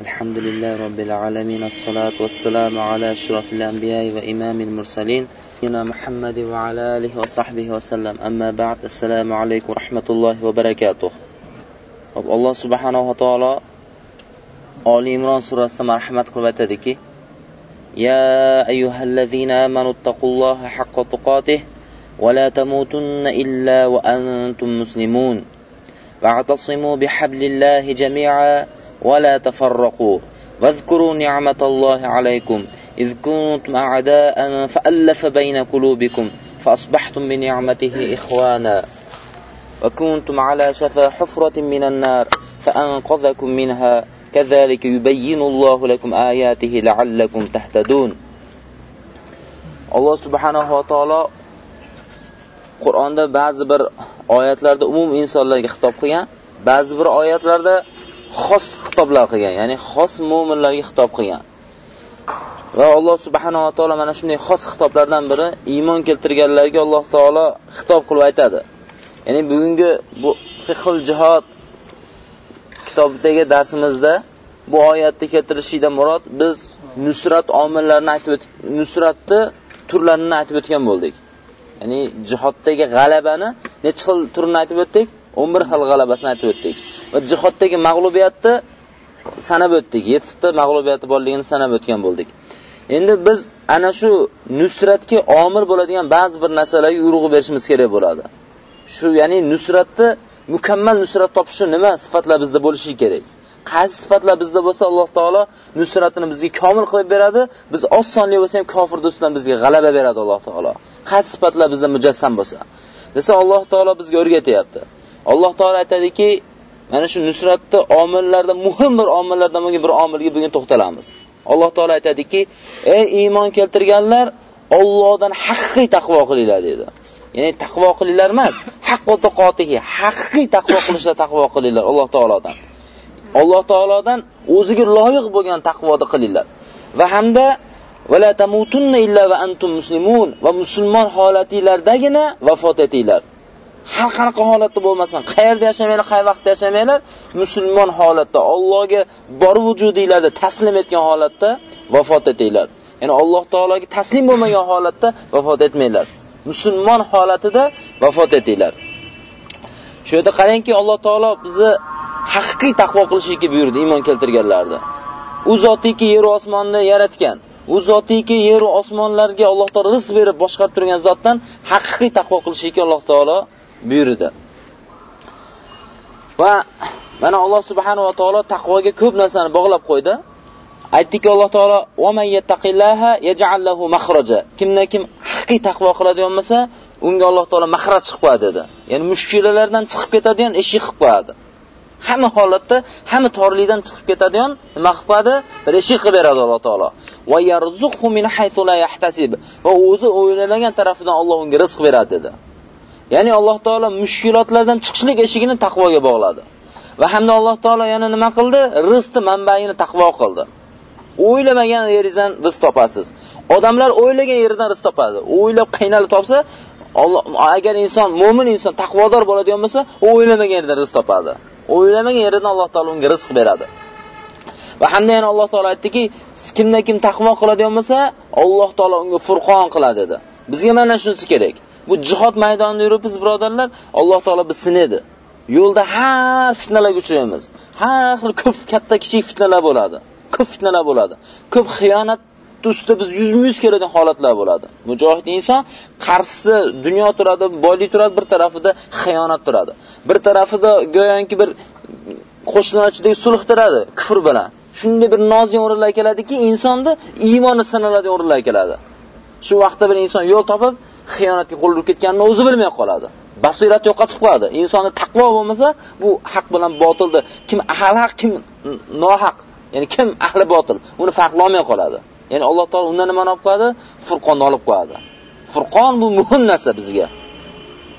الحمد لله رب العالمين الصلاة والسلام على أشرف الأنبياء وإمام المرسلين سيدنا محمد وعلى آله وصحبه وسلم. أما بعد السلام عليكم ورحمة الله وبركاته. الله سبحانه وتعالى آل إمران سورة مرحمة قلبتدك يا أيها الذين آمنوا اتقوا الله حق تقاته ولا تموتن إلا وأنتم مسلمون. واعتصموا بحبل الله جميعا. ولا تفرقوا. واذكروا نعمة الله عليكم. إذ كنتم أعداء فألف بين قلوبكم فأصبحتم بنعمته إخوانا. وكنتم على شفا حفرة من النار فأنقذكم منها. كذلك يبين الله لكم آياته لعلكم تهتدون. الله سبحانه وتعالى qur'onda ba'zi bir oyatlarda umum insonlarga xitob qilgan ba'zi bir oyatlarda xos xitoblar qilgan, ya'ni xos mu'minlarga xitob qilgan. Va Alloh subhanahu va taolo mana shunday xos xitoblardan biri iymon keltirganlarga Alloh taolo xitob qilib aytadi. Ya'ni bugungi bu fiqhul jihad kitobidagi darsimizda bu oyatni keltirishidan murod biz nusrat omillarini aytib o'tib, nusratni turlarini aytib o'tgan bo'ldik. Ya'ni jihoddagi g'alabani necha xil turini aytib o'tdik? 11 xil g'alabasini aytib o'tdik. Va jihoddagi mag'lubiyatni sanab o'tdik. 7 ta mag'lubiyati borligini sanab o'tgan bo'ldik. Endi biz ana shu nusratga omil bo'ladigan ba'zi bir narsalarga urg'u berishimiz kerak bo'ladi. Shu ya'ni nusratni mukammal nusrat topishi nima sifatlar bizda bo'lishi kerak? Qaysi sifatlar bizda bo'lsa Alloh taolo nusratini bizga komil qilib beradi. Biz oz sonli bo'lsa ham kofir do'stdan bizga g'alaba beradi Alloh taolo. Qaysi sifatlar bizda mujassam bo'lsa. Desa Alloh taolo bizga o'rgatyapti. Alloh taolo aytadiki, mana shu nusratni omillardan muhim bir omillardan bo'lgan bir omilga bugun to'xtalamiz. Alloh taolo aytadiki, ey iymon keltirganlar, Allohdan haqiqiy taqvo qilinglar dedi. Ya'ni taqvo qilinglar emas, haqqo taqotihi, haqiqiy taqvo qilishda taqvo qilinglar Alloh taolodan. Alloh taolodan o'ziga loyiq bo'lgan taqvoni qilinglar. Va hamda la tamutunna illa va antum muslimun va musulmon holatinglardagina vafot etinglar. Har qanaqa holatda bo'lmasin, qayerda yashamanglar, qay vaqtda yashamanglar, musulmon holatda Allohga bor vujudinglarni taslim etgan holatda vafot etinglar. Ya'ni Alloh taologa taslim bo'lmagan holatda vafot etmanglar. Musulmon holatida vafot etinglar. Shu yerda qarangki, Alloh taolo bizni haqiqiy taqvo qilishga buyurdi iymon keltirganlarni. U zotiki yer va osmonni yaratgan. U zotiki yer va osmonlarga Alloh taolo rizq berib boshqarib turgan zotdan haqiqiy taqvo qilishga Alloh taolo buyurdi. Va mana Alloh subhanahu va taolo taqvoga ko'p narsani bog'lab qo'ydi. Aytdiki Alloh taolo: "Va man yattaqillaha yaj'al lahu makhraja." Kimdan kim haqiqiy taqvo qiladigan bo'lsa, unga Alloh taolo makhraj chiqib qo'yadi dedi. Ya'ni mushkilalardan chiqib ketadigan eshik qilib qo'yadi. Hamma holatda, hamma torlikdan chiqib ketadigan nima qilib qo'yadi? Bir eshik qilib beradi Alloh taolo. Va yarzuqhu min haythu la yahtasib. Va o'zi o'ylamagan tarafidan Alloh unga rizq beradi dedi. Ya'ni Alloh taolo mushkilotlardan chiqishlik eshigini taqvoga bog'ladi. Va hamda Alloh taolo yana nima qildi? Rizqni manbayini taqvo qildi. O'ylamagan yeringizdan rizq topasiz. Odamlar o'ylagan yeridan rizq topadi. O'ylab qiynalib topsa, Alloh agar inson mo'min inson taqvodor bo'ladigan bo'lsa, u o'ylamagan yerdan rizq topadi. O'ylamagan yeridan Alloh taolo unga rizq beradi. Va hamda yana Alloh taolo aytdiki, kimdan kim taqvo qiladigan bo'lsa, Alloh taolo unga furqon qiladi dedi. Bizga mana shunisi kerak. Bu jihod maydonida yuribmiz, birodarlar, Alloh taolo bizni sinadi. Yo'lda har fitnalarga uchraymiz. Har xil ko'p katta kichik fitnalar bo'ladi. Ko'p fitnalar bo'ladi. Ko'p xiyonat ustida biz yuzma-yuz keladigan holatlar bo'ladi. Mujohid inson qarshisida dunyo turadi, boylik turadi, bir tarafida xiyonat turadi. Bir tarafida go'yoki bir qo'shnilarchidagi sulh turadi kufr bilan. Shunday bir nozik o'rinlar keladiki, insonni iymoni sinaladigan o'rinlar keladi. Shu vaqtda bir inson yo'l topib, xiyonatga qo'l urib ketganini o'zi bilmay qoladi. Basirat yo'qotib qoladi. Insonda taqvo bo'lmasa, bu haq bilan botilni kim ahli haq, kim nohaq, ya'ni kim ahli botil, uni farqlolmay qoladi. Ya'ni Alloh taolo undan nimani olib qo'yadi? Furqonni olib qo'yadi. Furqon bu muhim narsa bizga.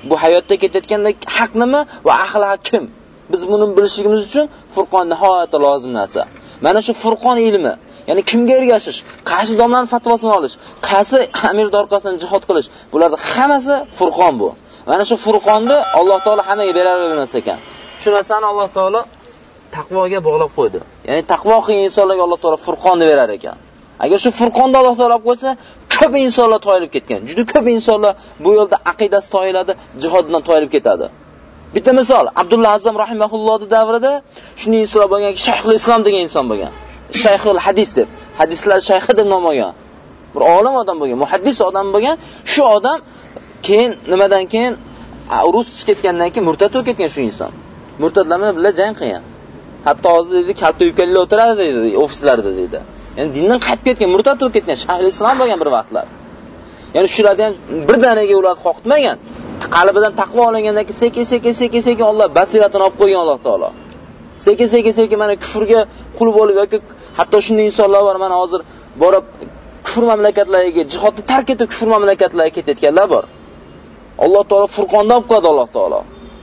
Bu hayotda ketayotganda haq nima va ahli haq kim? Biz buni bilishligimiz uchun Furqon nihoyatda lozim narsa. Mana shu Furqon ilmi Ya'ni kimga ergashish, qaysi domlarning fatvosini olish, qaysi amirning orqasidan jihod qilish, bularning hammasi furqon bu. Mana shu furqonni Alloh taolo hammaga bera emas ekan. Shu narsani Alloh taolo taqvoga bog'lab qo'ydi. Ya'ni taqvo qilgan insonlarga Alloh taolo furqonni berar ekan. Agar shu furqonni Alloh taolo olib qo'ysa, ko'p insonlar toyilib ketgan. Juda ko'p insonlar bu yo'lda aqidasi toyiladi, jihoddan toyilib ketadi. Bitta misol, Abdulla Azam rahimahullohning davrida shunday inson bo'lganki, Shayxul Islom degan inson bo'lgan. Shayxul hadis deb, hadislar shayxi deb nom olgan. Bir olim odam bo'lgan, muhaddis odam bo'lgan. Shu odam keyin nimadan keyin urush ketgandan keyin murtad bo'lib ketgan shu inson. Murtadlar bilan jang qilgan. Hatto hozir dedi, kalta yubkalar o'tiradi dedi, ofislarda dedi. Ya'ni dindan qaytib ketgan, murtad bo'lib ketgan, shayxul islom bo'lgan bir vaqtlar. Ya'ni shularni ham birdaniga ular qoqitmagan. Qalbidan taqvo olingandan keyin sekin sekin sekin sekin Alloh basiratini olib qo'ygan Alloh taolo. Sekin sekin sekin mana kufrga qul bo'lib yoki hatto shunday insonlar bor, mana hozir borib kufr mamlakatlariga, jihodni tark etib kufr mamlakatlariga ketayotganlar bor. Alloh taolo Furqonda olib qo'yadi Alloh taolo.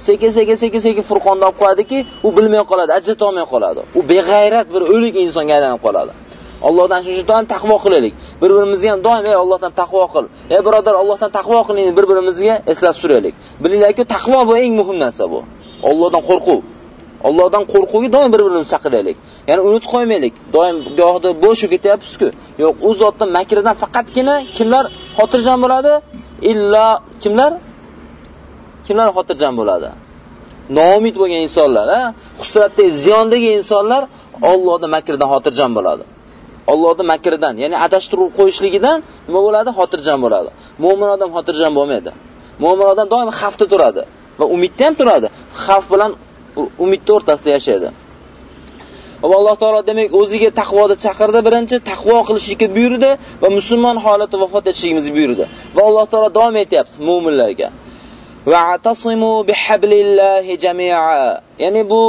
Sekin sekin sekin sekin Furqonda olib qo'yadiki, u bilmay qoladi, ajrata olmay qoladi. U beg'ayrat bir o'lik insonga aylanib qoladi. Allohdan shu doim taqvo qilaylik. Bir-birimizga ham doim ey Allohdan taqvo qil. Ey birodar, Allohdan taqvo qiling, bir-birimizga eslatib turaylik. Bilinglarki, taqvo bu eng muhim narsa bu. Allohdan qo'rquv. Allohdan qo'rquvga doim bir-birimizni chaqiraylik. Ya'ni unutib qo'ymaylik. Doim gohida bo'sh ketyapsiz-ku. Yo'q, u zotning makridan faqatgina kimlar xotirjam bo'ladi? Illa kimlar? Kimlar xotirjam bo'ladi? Noumid bo'lgan insonlar, ha? Xusratda ziyondagi insonlar Allohning makridan xotirjam bo'ladi. Allohning makridan, ya'ni adashtirib qo'yishligidan nima bo'ladi? Xotirjam bo'ladi. Mo'min odam xotirjam bo'lmaydi. Mo'min odam doim xavfda turadi va umidda ham turadi. Xavf bilan umidni o'rtasida yashaydi. Va Alloh taolo demak o'ziga taqvoda chaqirdi, birinchi taqvo qilishga buyurdi va musulmon holati vafot etishimizni buyurdi. Va Alloh taolo davom etyapti mu'minlarga. Wa'tasimu bihablillahi jami'a. Ya'ni bu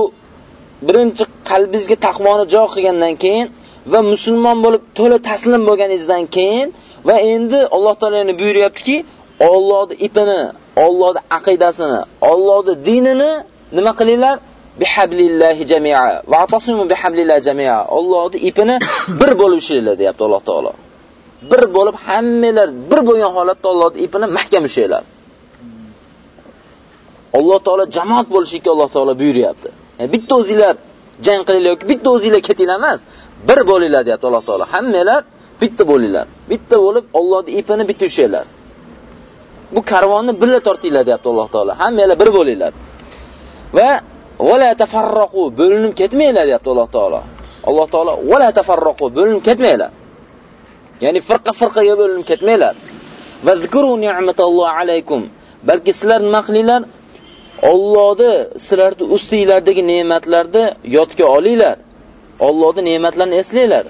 birinchi qalbingizga taqvoni joy qilgandan keyin va musulmon bo'lib to'la taslim bo'lganingizdan keyin va endi Alloh taolo yana buyuryaptiki, Allohning ipini, Allohning aqidasini, Allohning dinini nima qilinglar? Bihablillahi jami'a. Va atasimu bihablillahi jami'a. Allohning ipini bir bo'lib ushlanglar, deyapti Alloh taolo. Bir bo'lib hammalar bir bo'lgan holatda Allohning ipini mahkam ushlanglar. Alloh taolo jamoat bo'lishga Alloh taolo buyuryapti. Yani bitta o'zinglar jang qilinglar yoki bitta o'zinglar ketinglar emas, bir bo'linglar deyapti Alloh taolo. Hammalar bitta bo'linglar. Bitta bo'lib Allohning ipini bitta ushlanglar. Bu karvonni birga tortinglar deyapti Alloh taolo. Hammalar bir bo'linglar. Va wala tafarraqu bo'linib ketmanglar deyapti Alloh taolo. Alloh taolo wala tafarraqu bo'linib ketmanglar. Ya'ni firqa firqaga bo'linib ketmanglar. Va zikru ni'matallohi alaykum. Balki sizlar nima qilinglar? Allohni sizlarni ustinglardagi ne'matlarni yodga olinglar. Allohning ne'matlarini eslanglar.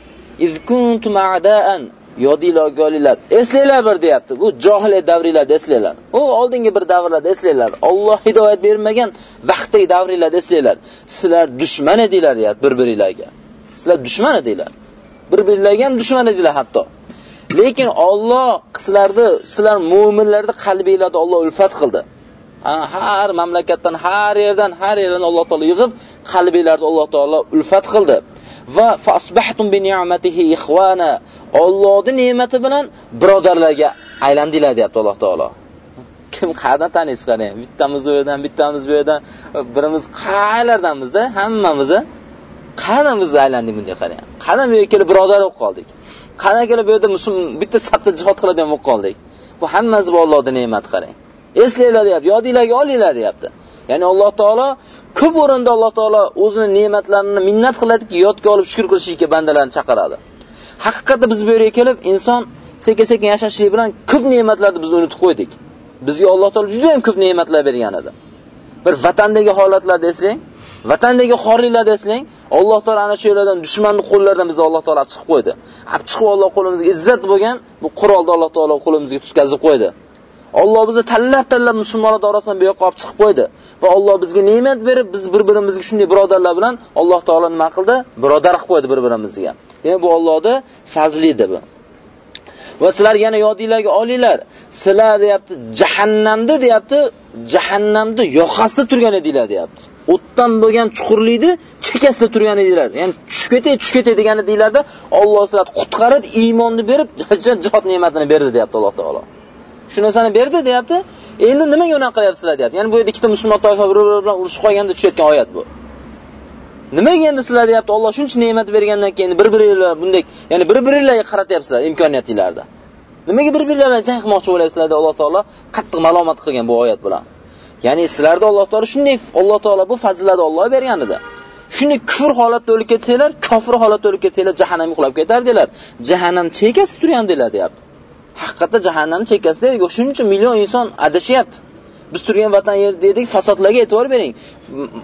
Iz kuntum a'daan yodinglarga olinglar. Eslanglar bir deyapti. Bu jahiliyat davrlarida eslanglar. U oldingi bir davrlarda eslanglar. Alloh hidoyat bermagan vaqtdagi davringlarda eslanglar. Sizlar dushman edinglar deyapti bir-biringlarga. Sizlar dushman edinglar. Bir-biringlarga ham dushman edinglar hatto. Lekin Alloh sizlarni, sizlar mu'minlarni qalbingizda Alloh ulfat qildi. har mamlakatdan, har yerdan, har yerdan Alloh taolo yig'ib, qalbingizda Alloh taolo ulfat qildi. Va fasbahtum bi ni'matihi ikhwana. Allohning ne'mati bilan birodarlarga aylandinglar deyapti Alloh taolo. Kim qayerdan taniysiz qarang? Bittamiz u yerdan, bittamiz bu yerdan, birimiz qayerlardamizda? Hammamiz qayerdan biz aylandik bunday qarang. Qayerdan bu yerga kelib birodar bo'lib qoldik? Qayerdan kelib bu yerda musulmon bitta safda jihad qiladigan bo'lib qoldik? Bu hammasi bu Allohning ne'mati qarang. Eslanglar deyapti, yodinglarga olinglar deyapti. Ya'ni Alloh taolo ko'p o'rinda Alloh taolo o'zini ne'matlarini minnat qiladiki, yodga olib shukr qilishlikka bandalarni chaqiradi. Haqiqatda biz bu yerga kelib inson sekin-sekin yashashlik bilan ko'p ne'matlarni biz unutib qo'ydik. Bizga Alloh taolo juda ham ko'p ne'matlar bergan edi. Bir vatandagi holatlar eslang, vatandagi xorliklarni eslang, Alloh taolo ana shu yerlardan dushmanning qo'llaridan bizni Alloh taolo chiqib qo'ydi. Ab chiqib Alloh qo'limizga izzat bo'lgan bu qurolni Alloh taolo qo'limizga tutkazib qo'ydi. Alloh bizni tanlab-tanlab musulmonlar orasidan bu yoqqa olib chiqib qo'ydi. Va Alloh bizga ne'mat berib, biz bir-birimizga shunday birodarlar bilan Alloh taolo nima qildi? Birodar qilib qo'ydi bir-birimizga. Demak, bu Allohning fazli edi bu. Va sizlar yana yodinglarga olinglar. Sizlar deyapti, jahannamda deyapti, jahannamda yoqasida turgan edinglar deyapti. O'tdan bo'lgan chuqurlikni chekkasida turgan edinglar. Ya'ni tushib ketay, tushib ketay degani edinglarda Alloh sizlarni qutqarib, iymonni berib, jannat ne'matini berdi deyapti Alloh taolo. shu narsani berdi deyapti. Endi nimaga unaqa qilyapsizlar deyapti. Ya'ni bu yerda ikkita musulmon toifa bir-biri bilan urushib qolganda tushayotgan oyat bu. nimaga endi sizlar deyapti Alloh shuncha ne'mat bergandan keyin bir-biringlar bunday ya'ni bir-biringlarga qaratyapsizlar imkoniyatlarda nimaga bir-biringlar bilan jang qilmoqchi bo'lyapsizlar deb Alloh taolo? Qattiq malomat qilgan bu oyat bilan. Ya'ni sizlarda Alloh taolo shunday Alloh taolo bu fazilatni Alloh bergan edi. Shunday kufr holatda o'lib ketsanglar kofir holatda o'lib ketsanglar jahannamga qulab ketardinglar jahannam chekkasi turgandilar deyapti. Haqiqatda jahannam Shuning shuncha million inson adashyapti. Biz turgan vatan yerdagi fasodlarga e'tibor bering.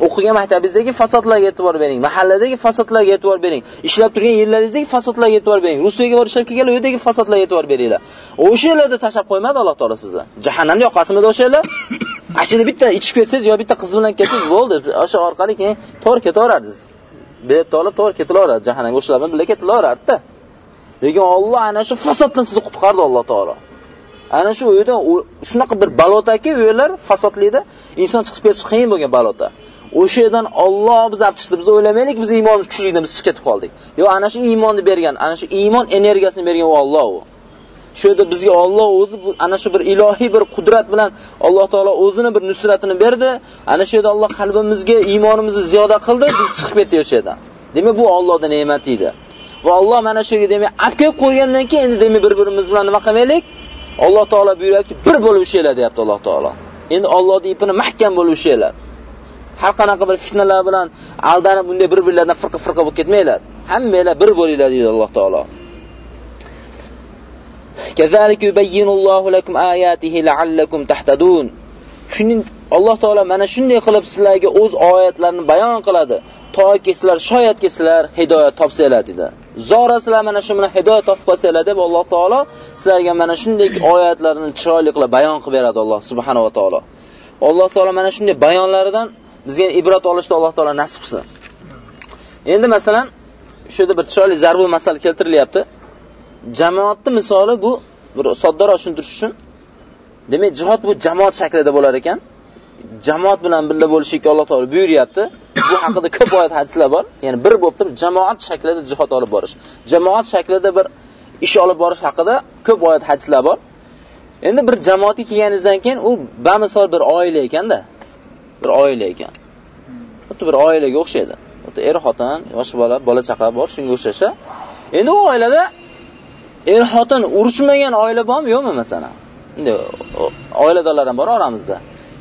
O'qigan maktabingizdagi fasodlarga e'tibor bering. Mahalladagi fasodlarga e'tibor bering. Ishlab turgan yerlaringizdagi fasodlarga e'tibor bering. Rusiyaga borib ishlab kelganlar u yerdagi fasodlarga e'tibor beringlar. O'sha yerlarda tashlab qo'ymadi alloh taolo sizni jahannamni yoqasimida o'sha yerlar? Ashuni bitta ichib ketsangiz yo bitta qiz bilan ketsangiz bo'ldi. O'sha orqali keyin to'g'ri ketaverardingiz. Biletni olib to'g'ri ketilaveradi. Jahannamga o'shalar bilan birga ketilaveradida lekin olloh ana shu fasoddan sizni qutqardi alloh taolo ana shu uyda shunaqa bir balotaki uylar yerlar fasodlikda inson chiqib ketish qiyin bo'lgan balota. O'sha yerdan Alloh bizni olib chiqdi biz o'ylamaylik biz iymonimiz kuchlidan biz chiqib ketib qoldik. Yo ana shu iymonni bergan ana shu iymon energiyasini bergan u Alloh u. Shu yerda bizga Alloh o'zi ana shu bir ilohiy bir qudrat bilan Alloh taolo o'zini bir nusratini berdi. Ana shu yerda Alloh qalbimizga iymonimizni ziyoda qildi biz chiqib ketdik o'sha yerdan. Demak bu Allohning ne'mati edi. Va Alloh mana shu yerga demak olib kelib qo'ygandan keyin endi demak bir birimiz bilan nima qilmaylik? Alloh taolo buyuryapti, bir bo'lib ushlaylar deyapti Alloh taolo. Endi Allohning ipini mahkam bo'lib ushlaylar. Har qanaqa bir fitnalar bilan aldanib bunday bir-birlaridan firqa-firqa bo'lib ketmanglar. Hammanglar bir bo'linglar deydi Alloh taolo. Kazalik yubayyinullohu lakum ayatihi la'allakum tahtadun. Shuning Alloh taolo mana shunday qilib sizlarga o'z oyatlarini bayon qiladi. toki sizlar shoyatki sizlar hidoyat topsanglar dedi. Zora sizlar mana shu bilan hidoyat topib qolsanglar deb Alloh taolo sizlarga mana shunday oyatlarni chiroyli qilib bayon qilib beradi Alloh subhanahu va taolo. Alloh taolo mana shunday bayonlaridan bizga ibrat olishni Alloh taolo nasib qilsin. Endi masalan shu yerda bir chiroyli zarbu masal keltirilyapti. Jamoatni misoli bu bir soddaroq tushuntirish uchun demak jihod bu jamoat shaklida bo'lar ekan. Jamoat bilan birga bo'lishlikka Alloh taolo buyuryapti. Bu haqida ko'p oyat hadislar bor. Ya'ni bir bo'lib turib jamoat shaklida jihod olib borish. Jamoat shaklida bir ish olib borish haqida ko'p oyat hadislar bor. Endi bir jamoatga kelganingizdan keyin u bamisol bir oila ekanda. Bir oila ekan. Xuddi bir oilaga o'xshaydi. Xuddi er xotin, yosh bola, bola chaqa bor, shunga o'xshasha. Endi u oilada er xotin urushmagan oila bormi, yo'qmi masalan? Endi oiladorlar ham bor oramizda.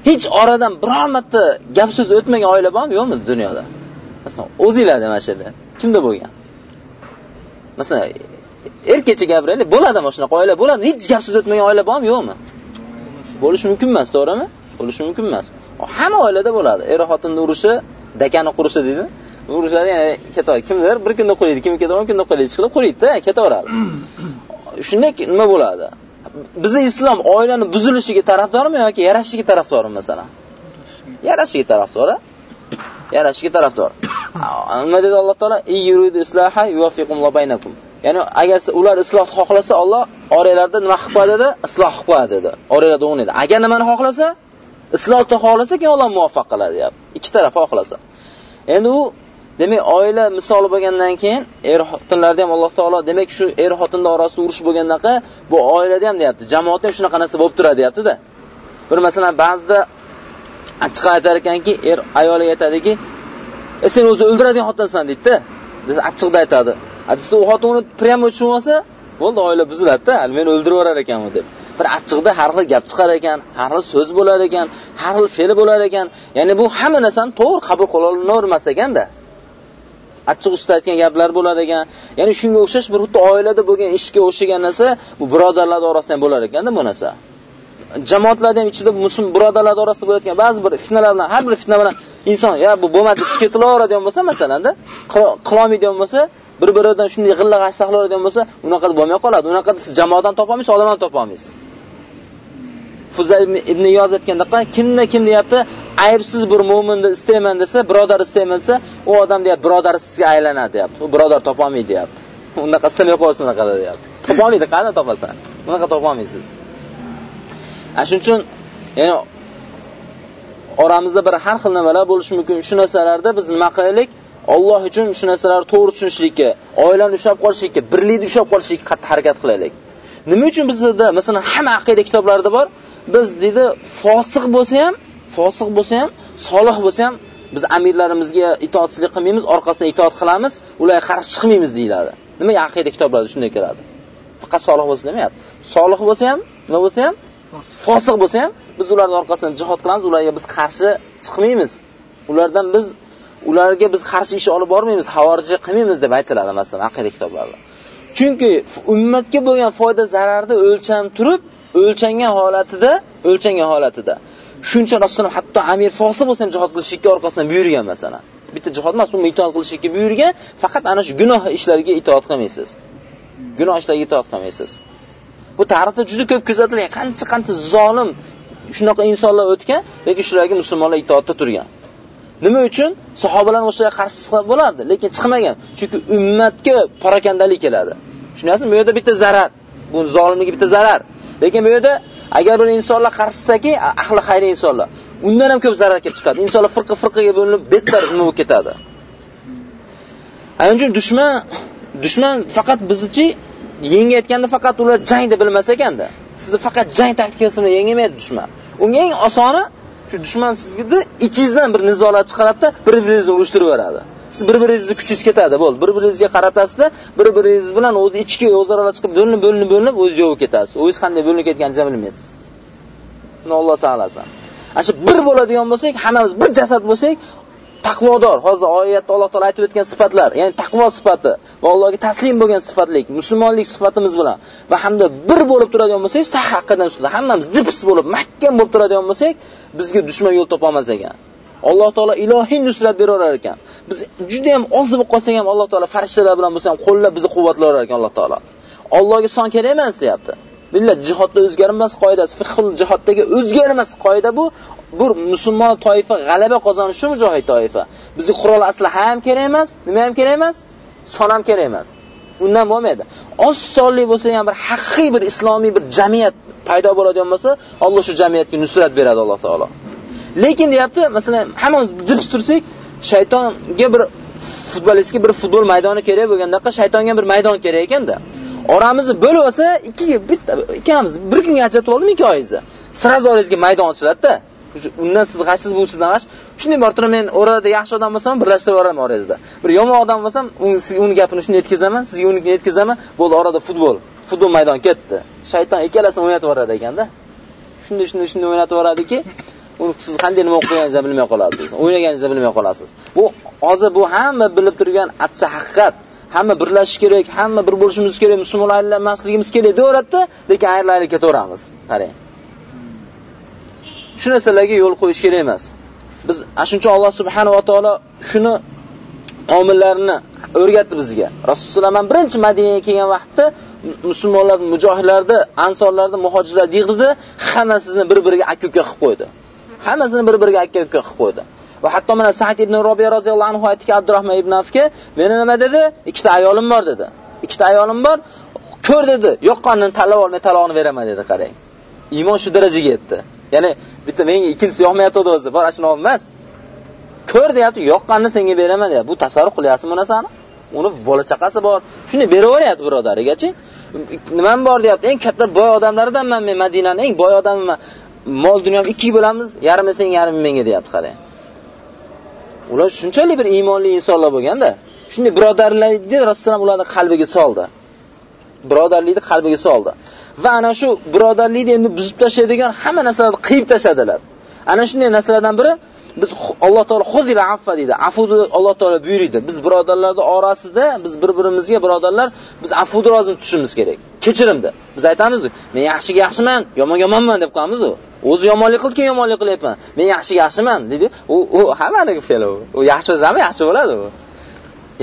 Hech oradan biror marta gap so'z o'tmagan oila bormi? Yo'qmi dunyoda? Masalan o'zinglarda mana shu yerda. Kimda bo'lgan? Masalan erkakcha gapiraylik bo'ladi mana shunaqa oila bo'ladi. Hech gap so'z o'tmagan oila bormi? Yo'qmi? Bo'lishi mumkin emas to'g'rimi? Bo'lishi mumkin emas. Hamma oilada bo'ladi. Er xotinni urushi dakani qurishi deydi urishadi yana ketadi kimdir bir kunda quriydi kim ketadi o'n kunda quriydi. Qilib quriydida ketaveradi. Shunday nima bo'ladi bizni islom oilani buzilishiga tarafdormi yoki yarashishiga tarafdormi masalan? Yarashishiga tarafdori. Yarashishiga tarafdor. Nima dedi alloh taolo islaha baynakum. Ya'ni agar ular isloh xohlasa Alloh oralarida nima qilib qo'yadi dedi? Isloh qilib qo'yadi dedi. Oralarda o'ynaydi agar nimani xohlasa islohni xohlasa keyin Alloh muvaffaq qiladi deyapti ikki taraf xohlasa. Endi u Demak, oila misoli bo'lgandan keyin er xotinlarda ham Alloh taolo demak shu er xotinlar orasida urush bo'lgandaqa bu oilada ham deyapti, jamoatda ham shunaqa narsa bo'lib turadi deyapti-da. Bir masalan ba'zida achchiq aytar ekanki, er ayoliga aytadiki, "E sen o'zi o'ldiradigan xotinsan" deydi-da. Biz achchiqda aytadi. Hadisda u xotin uni prямо tushunmasa, bo'ldi, oila buziladi-da, meni o'ldirib yuborar ekanmi deb. bir achchiqda har xil gap chiqar ekan, har xil so'z bo'lar ekan, har xil fe'l bo'lar ekan. Ya'ni bu hamma narsani to'g'ri qabul qila olmas ekanda. Achchiq usta aytgan gaplar bo'lar ekan. Ya'ni shunga o'xshash bir xuddi oilada bo'lgan ishga o'xshagan narsa bu birodarlar orasida ham bo'lar ekanda bu narsa. Jamoatlarda ham ichida musulmon birodarlar orasida bo'layotgan ba'zi bir fitnalar bilan har bir fitna bilan inson ya bu bo'lmadi chiqib ketilaveradigan bo'lsa masalanda qilolmaydigan bo'lsa bir biridan shunday g'illa g'ash saqlaydigan bo'lsa unaqa bo'lmay qoladi. Unaqa siz jamoatdan topolmaysiz odamdan topa topolmaysiz. Fuzay ibn Yoz aytgandaqa kimni kim deyapti? Aybsiz bir mo'minni istayman desa birodar istayman desa u odam deyapti birodar sizga aylanadi deyapti. U birodar topolmaydi deyapti. Unaqa istamay qo'ysin unaqa deyapti. Topolmaydi qani topasan? Unaqa topolmaysiz. Ana shuning uchun ya'ni oramizda bir har xil nimalar bo'lishi mumkin. Shu narsalarda biz nima qilaylik? Alloh uchun shu narsalarni to'g'ri tushunishlikka oilani ushlab qolishlikka birlikni ushlab qolishlikka qattiq harakat qilaylik. Nima uchun bizda masalan hamma aqida kitoblarida bor? Biz dedi fosiq bo'lsa ham fosiq bo'lsa ham solih bo'lsa ham biz amirlarimizga itoatsizlik qilmaymiz orqasidan itoat qilamiz ularga qarshi chiqmaymiz deyiladi. Nima aqida kitoblarida shunday keladi? Faqat solih bo'lsa demayapti solih bo'lsa ham nima bo'lsa ham? Fosiq bo'lsa ham biz ularni orqasidan jihod qilamiz ularga biz qarshi chiqmaymiz. Ulardan biz ularga biz qarshi ish olib bormaymiz havorijiy qilmaymiz deb aytiladi masalan aqida kitoblarida chunki ummatga bo'lgan foyda zararni o'lcham turib o'lchangan holatida o'lchangan holatida. Shuncha uchun rasululloh hatto amir fosi bo'lsa ham jihod qilishga orqasidan buyurgan masalan. Bitta jihod emas uni itoat qilishga buyurgan faqat ana shu gunoh ishlarga itoat qilmaysiz. Gunoh ishlarga itoat qilmaysiz. Bu tarixda juda ko'p kuzatilgan qancha qancha zolim shunaqa insonlar o'tgan lekin shularga musulmonlar itoatda turgan. Nima uchun? Sahobalar o'shaga qarshi chiqsa bo'lardi lekin chiqmagan. Chunki ummatga parokandalik keladi. Tushunasizmi? bu yerda bitta zarar bu zolimligi bitta zarar. Lekin bu yerda agar bir insonlar qarshisaki, ahli xayr insonlar undan ham ko'p zarar kelib chiqadi. Insonlar firqa firqaga bo'linib bettar nima bo'lib ketadi. Shuning dushman dushman faqat bizni yengayotganda faqat ular jangda bilmas ekanda. Sizni faqat jang taktikasi bilan yengamaydi dushman. Unga eng osoni shu dushman sizni ichingizdan bir nizolar chiqaradida bir biringizni urushtirib yuboradi. Siz bir biringizni kuchingiz ketadi bo'ldi bir biringizga qaratasizda bir biringiz bilan o'zi ichki o'zaro chiqib bo'linib bo'linib bo'linib o'zingiz yovib ketasiz. O'zingiz qanday bo'linib ketganingizni ham bilmaysiz. Buni olloh saqlasin ana shu bir bo'ladigan bo'lsak hammamiz bir jasad bo'lsak taqvodor. Hozir oyatda alloh taolo aytib o'tgan sifatlar ya'ni taqvo sifati va allohga taslim bo'lgan sifatlik musulmonlik sifatimiz bilan va hamda bir bo'lib turadigan bo'lsak sah haqidan hammamiz jips bo'lib mahkam bo'lib turadigan bo'lsak bizga dushman yo'l topolmas ekan. Alloh taolo ilohiy nusrat beraverar ekan. Biz juda ham oz bo'lib qolsak ham alloh taolo farishtalar bilan bo'lsa ham qo'llab bizni quvvatlar ekan alloh taolo. Allohga son kerak emas deyapti. Billah jihodda o'zgarmas qoidasi fiqhul jihoddagi o'zgarmas qoida bu. Bir musulmon toifa g'alaba qozonishi mujohid toifa? Bizga qurol asli ham kerak emas nima ham kerak emas son ham kerak emas undan bo'lmaydi. Oz sonli bo'lsa ham bir haqiqiy bir islomiy bir jamiyat paydo bo'ladigan bo'lsa alloh shu jamiyatga nusrat beradi alloh taolo. Lekin deyapti masalan hammamiz jips tursak shaytonga bir futbolistga bir futbol maydoni kerak bo'lgandaqa shaytonga bir maydon kerak ekanda. Oramizni bo'lib olsa ikkiga bitta ikkamiz bir kunga ajratib oldimi ikki oyingizni sразу orangizga maydon ochiladida. Undan siz g'ashsiz bu sizdan g'ash. Shunday borib turib men o'rada yaxshi odam bo'lsam birlashtirib yuboraman orangizda bir yomon odam bo'lsam uni gapini shunday yetkazaman sizga unikini yetkazaman bo'ldi orada futbol. Futbol maydon ketdi. Shayton ikkalasini o'ynatib yuboradi ekanda. Shunday shunday shunday o'ynatib yuboradiki siz qanday nima o'qiganingizni bilmay qolasiz. O'ynaganingizni bilmay qolasiz. Bu hozir bu hamma bilib turgan achchiq haqiqat. Hamma birlashish kerak hamma bir bo'lishimiz kerak musulmonlar aylanmasligimiz kerak deyaveradida lekin ayrilib ketaveramiz. Qarang. Shu narsalarga yo'l qo'yish kerak emas. Biz shuncha alloh subhanava taolo shuni omillarini o'rgatdi bizga. Rasululloh man birinchi madinaga kelgan vaqtda musulmonlar mujohidlarni ansorlarni muhojirlarni yig'di. Hammasini bir biriga aka uka qilib qo'ydi. Hammasini bir biriga akka uka qilib qo'ydi va hatto mana Sa'd ibn Robiya roziyallohu anhu aytgan Abdurrahmon ibn Afga, meni nima dedi? Ikkita ayolim bor dedi. Ikkita ayolim bor. Ko'r dedi, yoqqanini tanlab olmay talog'ini beraman dedi, qarang. Iymon shu darajaga yetdi. Ya'ni bitta menga ikkinchisi yoqmayapti o'zi, bor shuni olmas. Ko'r deyapti, yoqqanini senga beraman deyapti. Bu tasarruf qilyapsizmi bu narsani? Uni bola chaqasi bor. Shuni beraveryapti birodarigachi. Nimam bor deyapti. Eng katta boy odamlardanman men Madinaning eng boy odamiman. Mol dunyom ikki bo'lamiz, yarmi sen, yarmi menga deyapti, qarang. ular shunchalik bir iymonli insonlar bo'lganda shunday birodarlikni rasululloh ularning qalbiga soldi birodarlikni qalbiga soldi va ana shu birodarlikni endi buzib tashlaydigan hamma narsalarni qiyib tashladilar ana shunday narsalardan biri biz alloh taolo xuzi afva affa deydi afuni alloh taolo buyurdi. biz birodarlarni orasida biz bir birimizga birodarlar biz afuni lozim tutishimiz kerak Kechirimdi. biz aytamiz men yaxshiga yaxshiman yomonga yomonman deb qo'yamiz-ku. O'zi yomonlik qildi keyin yomonlik qilyapman. Men yaxshiga yaxshiman deydi u u hammaniki fe'l u. U yaxshi bo'lsa yaxshi bo'ladi u.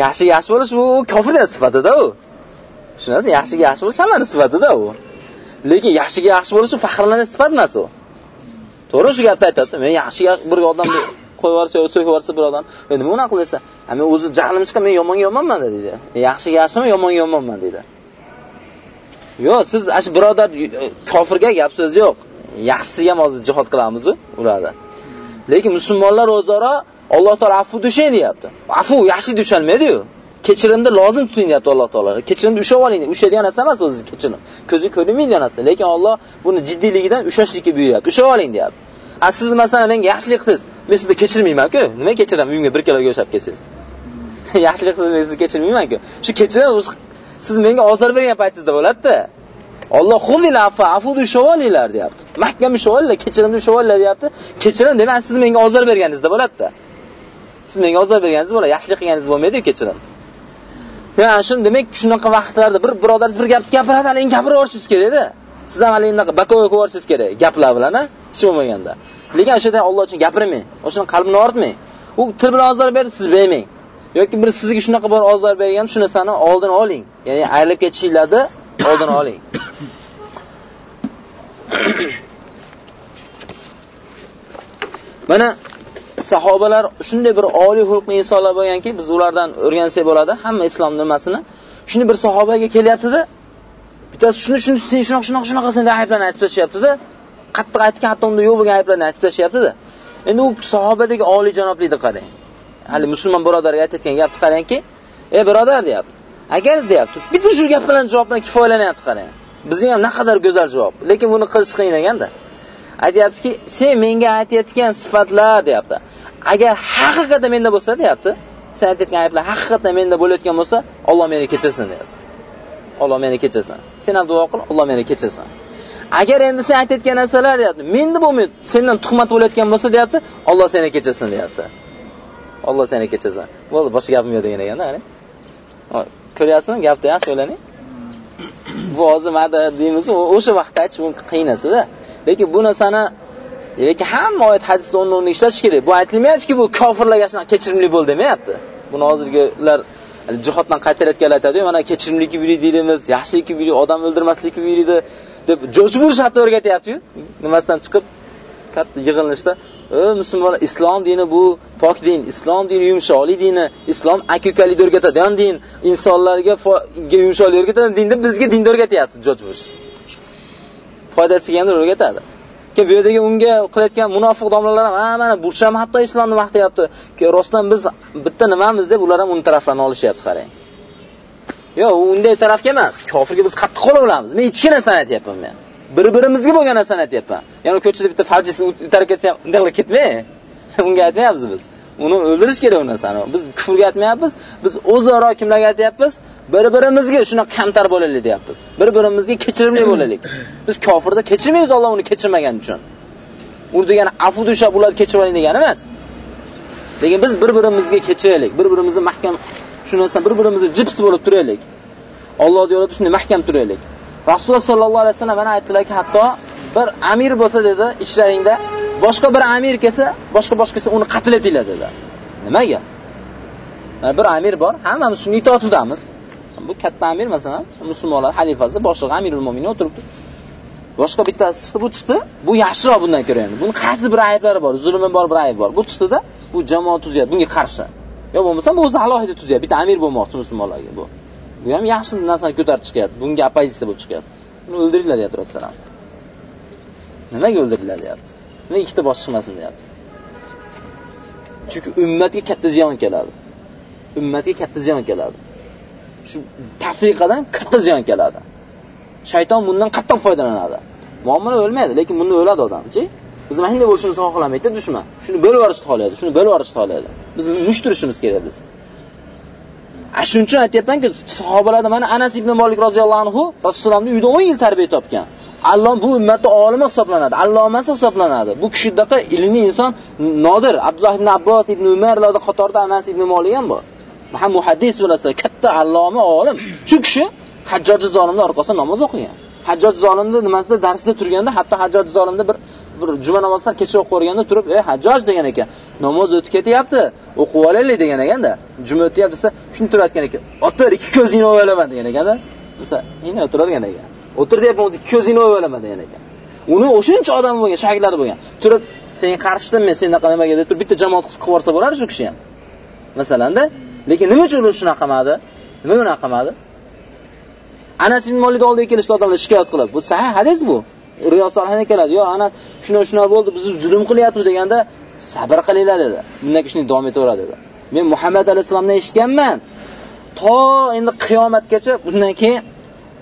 Yaxshi yaxshi bo'lish bu kofirlar sifatida u. Tushunasizmi? Yaxshiga yaxshi bo'lish hammani sifatida u. Lekin yaxshiga yaxshi bo'lish faxrlanish sifat emas u. To'g'ri shu gapni aytyapti. Men yaxshi bir odamni qo'yib yuborsa yo so'kib yuborsa bir odam nima unaqa qilyapsan? Men o'zi jahlim chiqqan men yomonga yomonman deydi yaxshiga yaxshiman yomonga yomonman deydi yo'q siz shu birodar e, kofirga gap so'z yo'q. Yaxshisi ham hozir jihod qilamiz ularda. Lekin musulmonlar o'zaro alloh taolo afu dushang deyapti afu yaxshi dushalmaydi-ku. kechirimni lozim tuting deyapti alloh taolo. Kechirimni ushlab oling. Ushlaydigan narsa emas o'zi kechirim ko'zi ko'rinmaydigan narsa. Lekin Alloh buni jiddiyligidan ushlashlikka buyuryapti. Ushlab oling deyapti. A siz masalan menga yaxshilik qilsiz, men sizni kechirmayman-ku. Nima kechiram? uyimga bir kg go'sht kelsiz. yaxshilik qilsangiz men sizni kechirmayman-ku. Shu kechirim siz menga ozor bergan paytingizda bo'ladi-da. Alloh xudil afa afudu shavolinglar deyapti. Mahkam shavollar, kechirimli shavollar deyapti. Kechirim demak siz menga ozor berganingizda bo'ladi-da. Siz menga ozor berganingiz bo'ladi, yaxshilik qilganingiz bo'lmaydi kechirim. Ya shuni demak shunaqa vaqtlarda bir birodaringiz bir gapni gapiradi, hali gapiraverishingiz kerak-da. Siz ham hali unaqa bakovga qilib kerak gaplar bilan, a? Hech bo'lmaganda. Lekin o'sha yerda Alloh uchun gapirmang. O'shani qalbini og'ritmang. U til bilan ozor berdi, siz bermang. yoki bir sizga shunaqa bir ozor bergan shu narsani oldini oling ya'ni ayrilib ketishinglarni oldini oling. Mana sahobalar shunday bir oliy xulqli insonlar bo'lganki biz ulardan o'rgansak bo'ladi hamma islom nimasini shuni bir sahobaga kelyaptida bittasi shuni shuni sen shunaqa shunaqa shunaqa senda ayblarni aytib tashlayaptida qattiq aytgan hatto unda yo'q bo'lgan ayblarni aytib tashlayaptida endi u sahobadagi oliyjanoblikni qarang. Hali musulmon birodarga aytayotgan gapni qarangki ey birodar deyapti. Agar deyapti bitta shu gap bilan javob bilan kifoyalanyapti qarang bizning ham naqadar go'zal javob. Lekin buni qilish qiyin ekanda aytyaptiki sen menga aytayotgan sifatlar deyapti. Agar haqiqatda menda bo'lsa deyapti sen aytayotgan ayblar haqiqatdan menda bo'layotgan bo'lsa olloh meni kechirsin deyapti. Olloh meni kechirsin sen ham duo qil olloh meni kechirsin agar endi sen aytayotgan narsalar deyapti menda bo'lmaydi sendan tuhmat bo'layotgan bo'lsa deyapti olloh seni kechirsin deyapti. Olloh seni kechirsin bo'ldi boshqa gapim yo'q degan ekanda ko'ryapsizmi? Gapni yaxshi o'ylaning. Bu hozir mada deymiz o'sha vaqtda aytish qiyin narsada lekin bu narsani lekin hamma oyat hadisda o'rni o'rniga ishlatish kerak. Bu aytilmayaptiki bu kofirlarga shunaqa kechirimli bo'l demayapti. Buni hozirgilar jihoddan qaytarayotganlar aytadiyu mana kechirimlikka yuraylik deymiz yaxshilikka yuraylik odam o'ldirmaslikka yuraydi deb jo'shib burish hatto o'rgatyaptiyu. Nimasidan chiqib katta yig'ilishda musulmonlar islom dini bu pok din islom dini yumshoqlik dini islom aka o'rgatadigan din insonlarga yumshoqlik o'rgatadigan dinni bizga dinni o'rgatyapti jo'sh Bush. foydasiga ham o'rgatadi keyin bu yerdagi unga qilayotgan munofiq domlalar ham ha mana burch ham hatto islomni maqtayapti. Rostdan biz bitta nimamiz? deb ular ham uni taraflarini olishyapti qarang. Yo'q unday tarafga emas. Kofirga biz qattiq qo'l olamiz. Men ichki narsani aytyapman men. Bir birimizga bo'lgan narsani aytyapman. Ya'ni ko'chada bitta farjisini itarib ketsa ham unday qilib ketmang unga aytmayapmiz biz. Uni o'ldirish kerak u narsani. Biz kufrga aytmayapmiz biz o'zaro kimlarga aytyapmiz? Bir birimizga shunaqa kamtar bo'laylik deyapmiz. Bir birimizga kechirimli bo'laylik. Biz kofirda kechirmaymiz Alloh uni kechirmagani uchun. U degani afu dushab ularni kechirib oling degani emas. Lekin biz bir birimizga kechiraylik bir birimizni mahkam shu narsa bir birimizni jips bo'lib turaylik. Alloh yo'lida shunday mahkam turaylik. Rasululloh sallallohu alayhi vasallam mana aytdilarki hatto bir amir bo'lsa dedi ichlaringda boshqa bir amir kelsa boshqa boshqasi uni qatl etinglar dedi. Nimaga? Bir amir bor hammamiz shuni itoatdamiz. bu katta amir masalan musulmonlar xalifasi boshlig'i amirul mo'minin o'tiribdi. Boshqa bittasi chiqdi bu chiqdi. Bu yaxshiroq bundan ko'ra endi. Buni qaysi bir ayblari bor? Zulmi bor bir ayb bor. Bu chiqdi-da, bu jamoat tuzyapti bunga qarshi. Yo bo'lmasa bu o'zi alohida tuzyapti bitta amir bo'lmoqchi musulmonlarga bu. Bu ham yaxshi narsani ko'tarib chiqyapti. Bunga oppozitsiya bo'lib chiqyapti. Uni o'ldiringlar deyapti rasululloh nimaga o'ldiringlar deyapti. Nimaga ikkita bosh chiqmasin deyapti. Chunki ummatga katta ziyon keladi. Ummatga katta ziyon keladi. Shu tafriqadan katta ziyon keladi. Shayton bundan qattiq foydalanadi. Muomala o'lmaydi lekin bundan o'ladi odamchi biz mana shunday bo'lishimizni xohlamaydida dushman. Shuni bo'lib yuborishni xohlaydi shuni bo'lib yuborishni xohlaydi. Biz mushtirishimiz kerak biz. A shuning uchun aytyapmanki sahobalarda mana anas ibn Malik roziyallohu anhu rasulullohni uyida 10 yil tarbiya topgan. Allom bu ummatni olimi hisoblanadi allomasi hisoblanadi. Bu kishidaqa ilmiy inson nodir. Abdulloh ibn abbos ibn Umarlarda qatorida anas ibn Malik ham bor. Ham muhaddis bilasizlar katta alloma olim. Shu kishi Hajjoj zolimning orqasida namoz o'qigan. Hajjoj zolimni nimasida darsda turganda hatto hajjoj zolimni bir bir juma namozlar kecha o'qib o'rganda turib ey hajjoj degan ekan. Namoz o'tib ketyapti o'qib olaylik degan ekanda juma o'tyapti desa shuni turayotgan ekan. O'tir ikki ko'zingni o'yib olaman degan ekanda desa "Endi o'tiradigan ekan. O'tir deyapman ikki ko'zingni o'yib olaman degan ekan. Uni o'shuncha odam bo'lgan shaklari bo'lgan. Turib sen qarshidim men senga qanaqa nimaga deb turib bitta jamoat qilib qo'yarsa bo'lar shu kishi ham. Masalanda lekin nima uchun u shunaqa qilmadi? Nima unaqa qilmadi? Anas ibn Malik oldiga kelishdi odamlar shikoyat qilib. Bu sahih hadis bu. Riyo Solihni keladi. Yo ana shuna shuna bo'ldi bizni zulm qilyapti deganda sabr qilinglar dedi. Bundan keyin shunday davom etaveradi dedi. Men muhammad alayhisolamdan eshitganman. To endi qiyomatgacha bundan keyin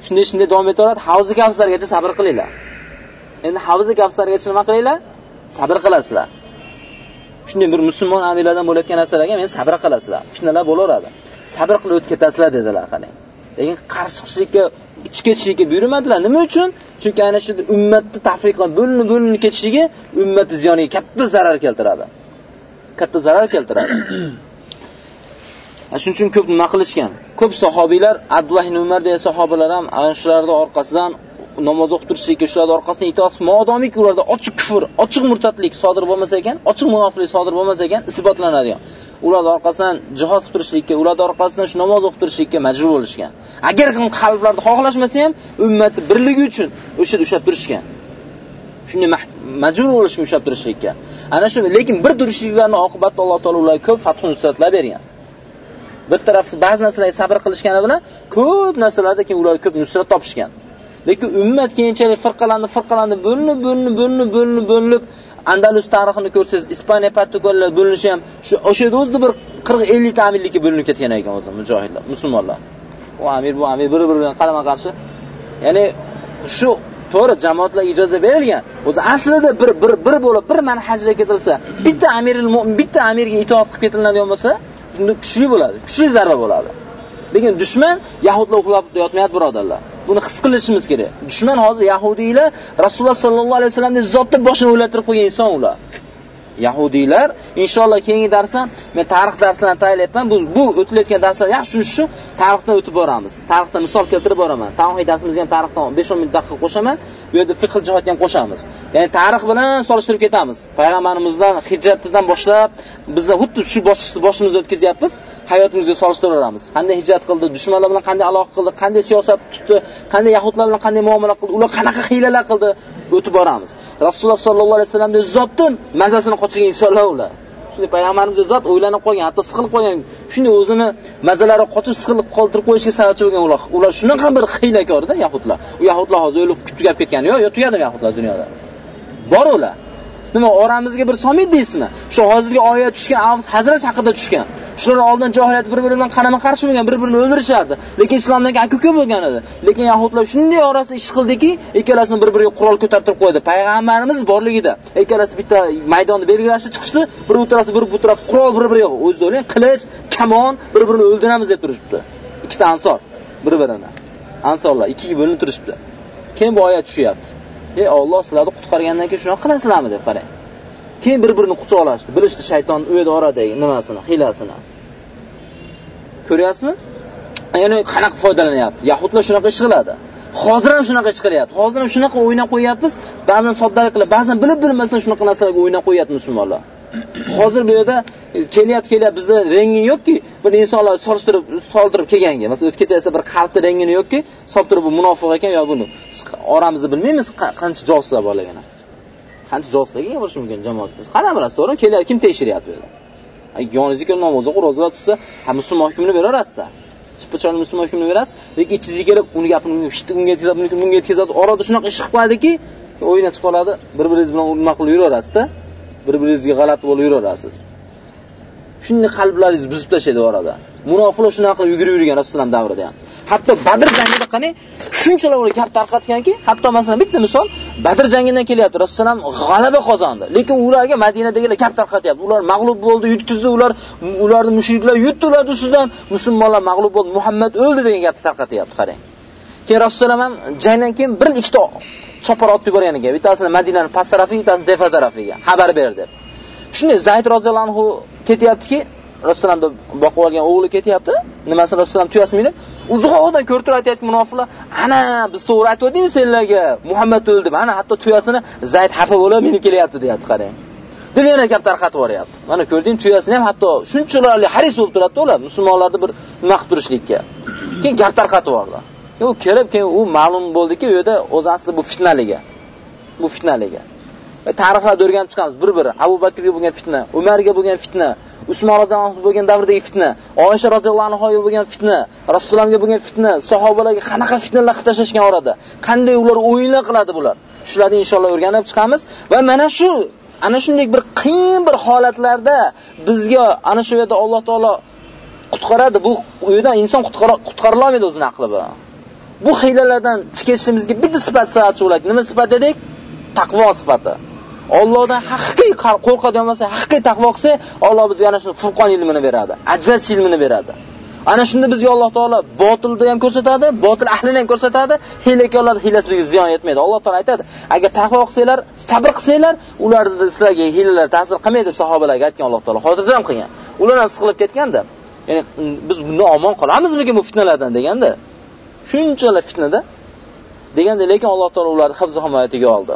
shunday shunday davom etaveradi. Havzi kavsargacha sabr qilinglar. Endi havzi kavsargacha nima qilinglar? Sabr qilasizlar. Shunday bir musulmon amirlardan bo'layotgan narsalarga men sabr qilasizlar. Fitnalar bo'laveradi. Sabr qilib o'tib ketasizlar dedilar qarang. Lekin qarshi chiqishlikka ichib ketishlikka buyurmadilar. Nima uchun? Chunki ana shu ummatni tafriq bo'linib bo'linib ketishligi ummatni ziyoniga katta zarar keltiradi. Katta zarar keltiradi. Shuning uchun ko'p nima qilishgan? Ko'p sahobiylar Abdullah ibn umar degan sahobalar ham ana shularni orqasidan namoz o'qib turishlikka shularni orqasidan itoat modomiki ularda ochiq kufr ochiq murtadlik sodir bo'lmasa ekan ochiq munofiqlik sodir bo'lmasa ekan isbotlanadigan ularni orqasidan jihod qilib turishlikka ularni orqasidan shu namoz o'qib turishlikka majbur bo'lishgan. Agar qalblarida xohlashmasa ham ummatni birligi uchun o'sha yerda ushlab turishgan. Shunday majbur bo'lishgan ushlab turishlikka. Ana shu lekin bir turishliklarini oqibatida alloh taolo ularga ko'p fathu nusratlar bergan. Bir taraf ba'zi narsalarga sabr qilishgani bilan ko'p narsalarda keyin ular ko'p nusrat topishgan. Lekin ummat keyinchalik firqalandi firqalandi bo'linib bo'linib bo'linib bo'linib bo'linib andalus tarixini ko'rsangiz ispaniya portugaliyalar bo'linishi ham shu o'sha yerda o'zida bir qirq ellikta amirlikka bo'linib ketgan ekan o'zi mujohidlar musulmonlar. U amir bu amir bir biri bilan qarama qarshi. Ya'ni shu to'g'ri jamoatlarga ijoza berilgan. O'zi aslida bir bir bir bo'lib bir manhajda ketilsa bitta amiril bitta amirga itoat qilib ketiladigan bo'lsa shunda kuchli bo'ladi kuchli zarba bo'ladi. Lekin dushman yahudlar uxlab yotmayapti birodarlar. Buni his qilishimiz kerak. Dushman hozir yahudiylar rasululloh sallallohu alayhi vasallamning zotni boshini o'ylantirib qo'ygan inson ular. Yahudiylar inshaalloh keyingi darsda men tarix darsidan tayyorlayapman. Bu bu o'tilayotgan darslar yaxshi shu tarixdan o'tib boramiz. Tarixdan misol keltirib boraman. Tavhid darsimizga ham tarixdan 5-10 minut daqiqa qo'shaman. Bu yerda fiqh jihatdan ham qo'shamiz. Ya'ni tarix bilan solishtirib ketamiz. Payg'ambarimizdan hijratidan boshlab bizda xuddi shu bosqichni boshimizdan o'tkazyapmiz. Hayotimizga solishtiraveramiz qanday hijrat qildi dushmanlar bilan qanday aloqa qildi qanday siyosat tutdi qanday yahudlar bilan qanday muomala qildi ular qanaqa hiylalar qildi o'tib boramiz. Rasululloh sollallohu alayhi vasallamni zotni mazasini qochirgan insonlar ular. Shunday payg'ambarimiz zot o'ylanib qolgan hatto siqilib qolgan shunday o'zini mazalari qochib siqilib qoldirib qo'yishga sababchi bo'lgan ular. Ular shunaqa bir hiylakorda yahudlar. U yahudlar hozir o'lib tugab ketgani yo'q yo tugadimi yahudlar dunyoda? Bor ular. Nima oramizga bir solmaydi deysizmi? Shu hozirgi oyat tushgan avz hazrat haqida tushgan. Shular oldin johiliyat bir biri bilan qarama qarshi bo'lgan bir birini o'ldirishardi. Lekin islomdan keyin aka uka bo'lgan edi. Lekin yahudlar shunday orasida ish qildiki ikkalasini bir biriga qurol ko'tartirib qo'ydi. Payg'ambarimiz borligida ikkalasi bitta maydonni belgilashib chiqishdi. Bir u tarafda bir bu taraf qurol bir biriga o'zingiz o'ylang qilich kamon bir birini o'ldiramiz deb turishibdi. Ikkita ansor bir birini ansorlar ikkiga bo'linib turishibdi. Keyin bu oyat tushyapti. Ey Alloh sizlarni qutqargandan keyin shunaqa qilasizlarmi deb qarang. Keyin bir-birini quchoqlashdi, bilishdi shayton u yerda oradagi nimasini, hiylasini. Ko'ryapsizmi? Ya'ni qanaqa foydalanyapti? Yahudlar shunaqa ish qiladi. Hozir ham shunaqa ish qilyapti. Hozir ham shunaqa o'ynab qo'yyapmiz. Ba'zan soddalik qilib, ba'zan bilib bilmasdan shunaqa narsalarga o'ynab qo'yyapti musulmonlar. Hozir bu yerda e, kelyapti kelyapti bizda rengi yo'qki, bir insonlar solishtirib soldirib kelganga. Masalan, o'tib ketaversa bir qalbda rengini yo'qki, solib turib bu munofiq ekan yo buni oramizda bilmaymiz qancha josuslar borligini. Qancha josuslarga gapirish mumkin jamoatimiz. Qana bilasiz, to'g'rimi? Kelyapti, kim tekshiryapti bu yerda? Yoningizga kelib namoz o'qib, ro'zalar tutsa, ha musulmon hukmini beraverasiz-da. Chippacho'ni musulmon hukmini berasiz, lekin ichingizga kelib uni gapini unga yetkazadi, bunga yetkazadi, orada shunaqa ish qilib qo'yadiki, o'yindan chiqib qoladi, bir-biringiz bilan nima qilib yuraverasiz-da. Bir-biringizga g'alati bo'lib yuraverasiz. Shunday qalblaringizni buzib tashlaydi orada. Munofiqlar shunaqa qilib yugurib yurgan Rasululloh davrida ham. Hatto Badr jangida qani shunchalar ular gap tarqatganki, hatto masalan bitta misol Badr jangidan kelyapti. Rasululloh g'alaba qozondi, lekin ularga Madinadagilar gap tarqatyapti. Ular mag'lub bo'ldi, yutkizdi, ular ularni mushriklar yutdi ularni ustidan, musulmonlar mag'lub bo'ldi, Muhammad o'ldi degan gapni tarqatyapti, qarang. Keyin Rasululloh ham jangdan keyin bir ikkita chopar otib yuborgan ekan. Bittasini Madinaning past tarafiga, bittasini defa tarafiga xabar berdi. Shunday Zayd roziyallohu anhu ketyaptiki, Rasulullohni boqib olgan o'g'li ketyapti. Nimasi Rasululloh tuyasi minib, uzoqdan ko'rib turib aytayotgan munofiqlar, "Ana, biz to'g'ri aytdingmi senlarga? Muhammad o'ldi. Mana hatto tuyasini Zayd xafa bo'lib meni kelyapti" deyapti, qarang. Dunyoni gap tarqatib boryapti. Mana ko'rding, tuyasini ham hatto shunchalarli haris bo'lib turadi ular musulmonlarni bir nima qilib turishlikka. Keyin gap tarqatib yubordi. U kelib keyin u ma'lum bo'ldiki u yerda o'zi asli bu fitnaligi bu fitnaligi e, tarixlarni o'rganib chiqamiz. Bir biri abu bakrga bo'lgan fitna umarga bo'lgan fitna usmon roziyallohu anhu bo'lgan davrdagi fitna oysha roziyallohu anhuga bo'lgan fitna rasulullohga bo'lgan fitna sahobalarga qanaqa fitnalar qilib tashlashgan orada? Qanday ular o'yinlar qiladi bular? Shularni inshaalloh o'rganib chiqamiz. Va mana shu ana shunday bir qiyin bir holatlarda bizga ana shu yerda alloh taolo qutqaradi. Bu u yerdan inson qutqara olmaydi o'zini aqli bilan. Bu hiylalardan chiqishimizga bitta sifat sifatchi bo'ladi. Nima sifat dedik? Taqvo sifati. Allohdan haqiqiy qo'rqadigan bo'lsa, haqiqiy taqvo qilsa, Alloh bizga ana shu Furqon ilmini beradi, ajratish ilmini beradi. Ana shunda bizga Alloh taolo botilni ham ko'rsatadi, botil ahlini ham ko'rsatadi, hiylakorlar hiylasi bizga ziyon yetmaydi. Alloh taolo aytadi, agar taqvo qilsanglar, sabr qilsanglar, ularda sizlarga hiylalar ta'sir qilmaydi deb sahobalarga aytgan Alloh taolo. Xotirjam qilgan. Ular ham siqilib ketganda, ya'ni biz bundan omon qolamizmi bu fitnalardan deganda. Shunchalar fitnada deganda lekin Alloh taolo ularni hifz himoyatiga oldi.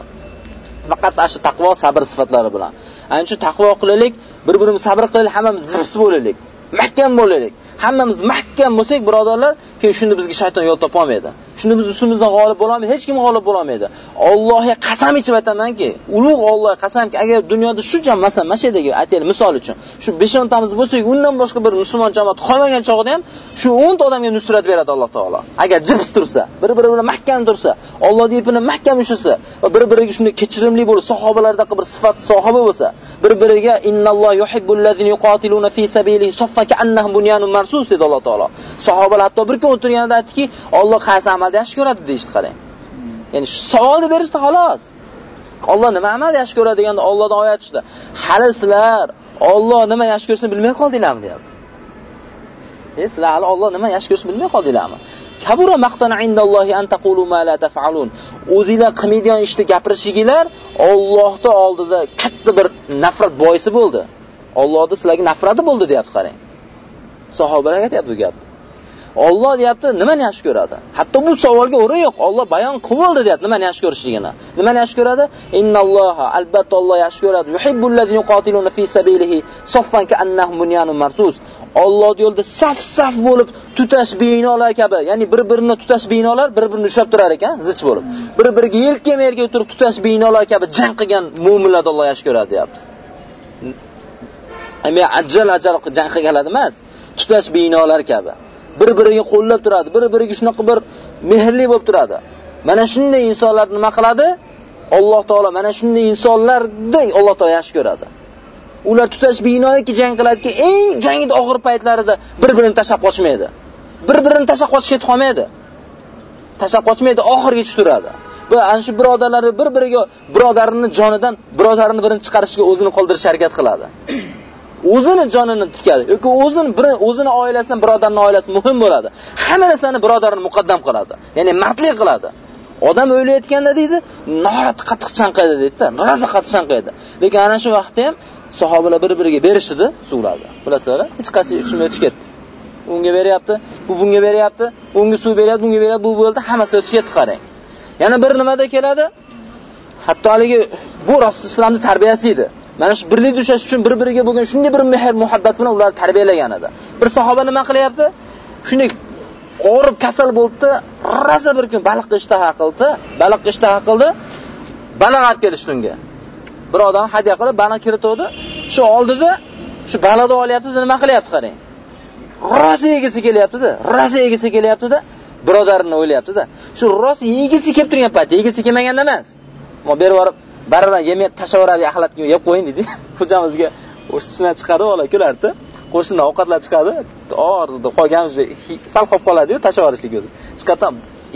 Faqat ashu taqvo sabr sifatlari bilan. Ana shu taqvo qilaylik, bir-birimiz sabr qilaylik, hammamiz zips bo'laylik, mahkam bo'laylik. Hammamiz mahkam bo'lsak, birodarlar, keyin shunda bizga shayton yo'l topa olmaydi. Shunda biz ustimizdan g'olib bo'la olmaydi, hech kim g'olib bo'la olmaydi. Allohga qasam ichib aytamanki, ulug' Allohga qasamki, agar dunyoda shu jam masalan, mana shu yerdagi aytaylik misol uchun, shu 5 tamiz bo'lsak, undan boshqa bir musulmon jamoat qolmagan chog'ida ham shu 10 ta odamga nusrat beradi Alloh taolo. Agar jips tursa, bir-biri bilan mahkam tursa, Allohning ipini mahkam ushlasa va bir-biriga shunday kechirimli bo'lib, sahobalardek bir sifat sahoba bo'lsa, bir-biriga innalloh yuhibbul ladzina yuqatiluna fi sabilihi saffan ka'annahum bunyanun marsus dedi Alloh taolo. Sahobalar hatto bir kun o'tirganida aytdiki, Alloh qaysi amalda yaxshi ko'radi deyishdi qarang. Ya'ni shu savolni berishdi xolos. Alloh nima amal yaxshi ko'radi deganda Allohdan oyat tushdi. Hali sizlar Alloh nima yaxshi ko'rsin bilmay qoldinglarmi deyapti. E sizlar hali Alloh nima yaxshi ko'rsin bilmay qoldinglarmi? Kabura maqtana indallohi an taqulu ma la taf'alun. O'zingizlar qilmaydigan ishni gapirishingizlar Allohning oldida katta bir nafrat boisi bo'ldi. Allohning sizlarga nafrati bo'ldi deyapti qarang. Sahobalar aytayapti bu gapni. Alloh deyapti, nimani yaxshi ko'radi? Hatto bu savolga o'rin yo'q. Alloh bayon qildi deyapti, nimani yaxshi ko'rishligini. Nimani yaxshi ko'radi? Innalloha albatta Alloh yaxshi ko'radi. Yuhibbul ladzina yuqatiluna fi sabilihi saffan ka'annahum bunyanun marsus. Alloh yo'lida saf-saf bo'lib tutash binolar kabi, ya'ni bir-birini tutash binolar bir-birini ushlab turar ekan, zich bo'lib. Bir-biriga yelkama-yelka turib tutash binolar kabi jang qilgan mu'minlarni Alloh yaxshi ko'radi, deyapti. Ammo ajal-ajal jang qilganlar emas, tutash binolar kabi. bir-biriga qo'llab turadi, bir-biriga shunaqa bir mehrli bo'lib turadi. Mana shunday insonlar nima qiladi? Alloh taolo mana shunday insonlarni Alloh taolo yaxshi ko'radi. Ular tutash binoyiki jang qiladiki, eng jangida og'ir paytlarida bir-birini tashlab qochmaydi. Bir-birini tashab qochishga yetib qolmaydi. Tashab qochmaydi, oxirgacha turadi. Va ana shu birodarlar bir-biriga birodarini jonidan birodarini birini chiqarishga o'zini qoldirishga harakat qiladi. O'zini jonini tikadi. Yoki o'zini bir o'zini oilasidan birodarning oilasi muhim bo'ladi. Hamma narsani birodarini muqaddam qiladi. Ya'ni mardlik qiladi. Odam o'ylayotganda deydi norat qattiq chanqaydi deydida rosa qattiq chanqaydi. Lekin ana shu vaqtda ham sahobalar bir biriga berishdi, suvlarni bilasizlar hech qaysi ichmay o'tib ketdi. Unga beryapti bu bunga beryapti unga suv beryapti bunga beryapti bu bo'ldi hammasi o'tib ketdi qarang. Yana bir nimada keladi hatto haligi bu rasul islomni tarbiyasi edi. Mana shu birlikda ushlash uchun bir-biriga bo'lgan shunday bir mehr muhabbat bilan ular tarbiyalagan edi. Bir sahoba nima qilyapti? Shunday og'rib kasal bo'ldi, raza bir kun baliq ishtaha qildi, baliq ishtaha qildi, baliq olib kelishdi unga. Bir odam hadya qilib baliq kiritdi, shu oldida shu baliqni olyapti, nima qilyapti qarang. Raza egisi kelyapti-da, raza egisi kelyapti-da, birodarini o'ylayapti-da. Shu rosa yegisi kelib turgan paytda, yegisi kelmaganda emas. Mo berib baribir yemay tashlayveradi axlatga yeb qo'ying dedi. Xo'jamizga o'shisidan chiqadi bola kulardi. Qo'shnidan ovqatlar chiqadi. Orida qolgan sal qolib qoladiyu tashlab yuborishlik o'zi. Chiqadi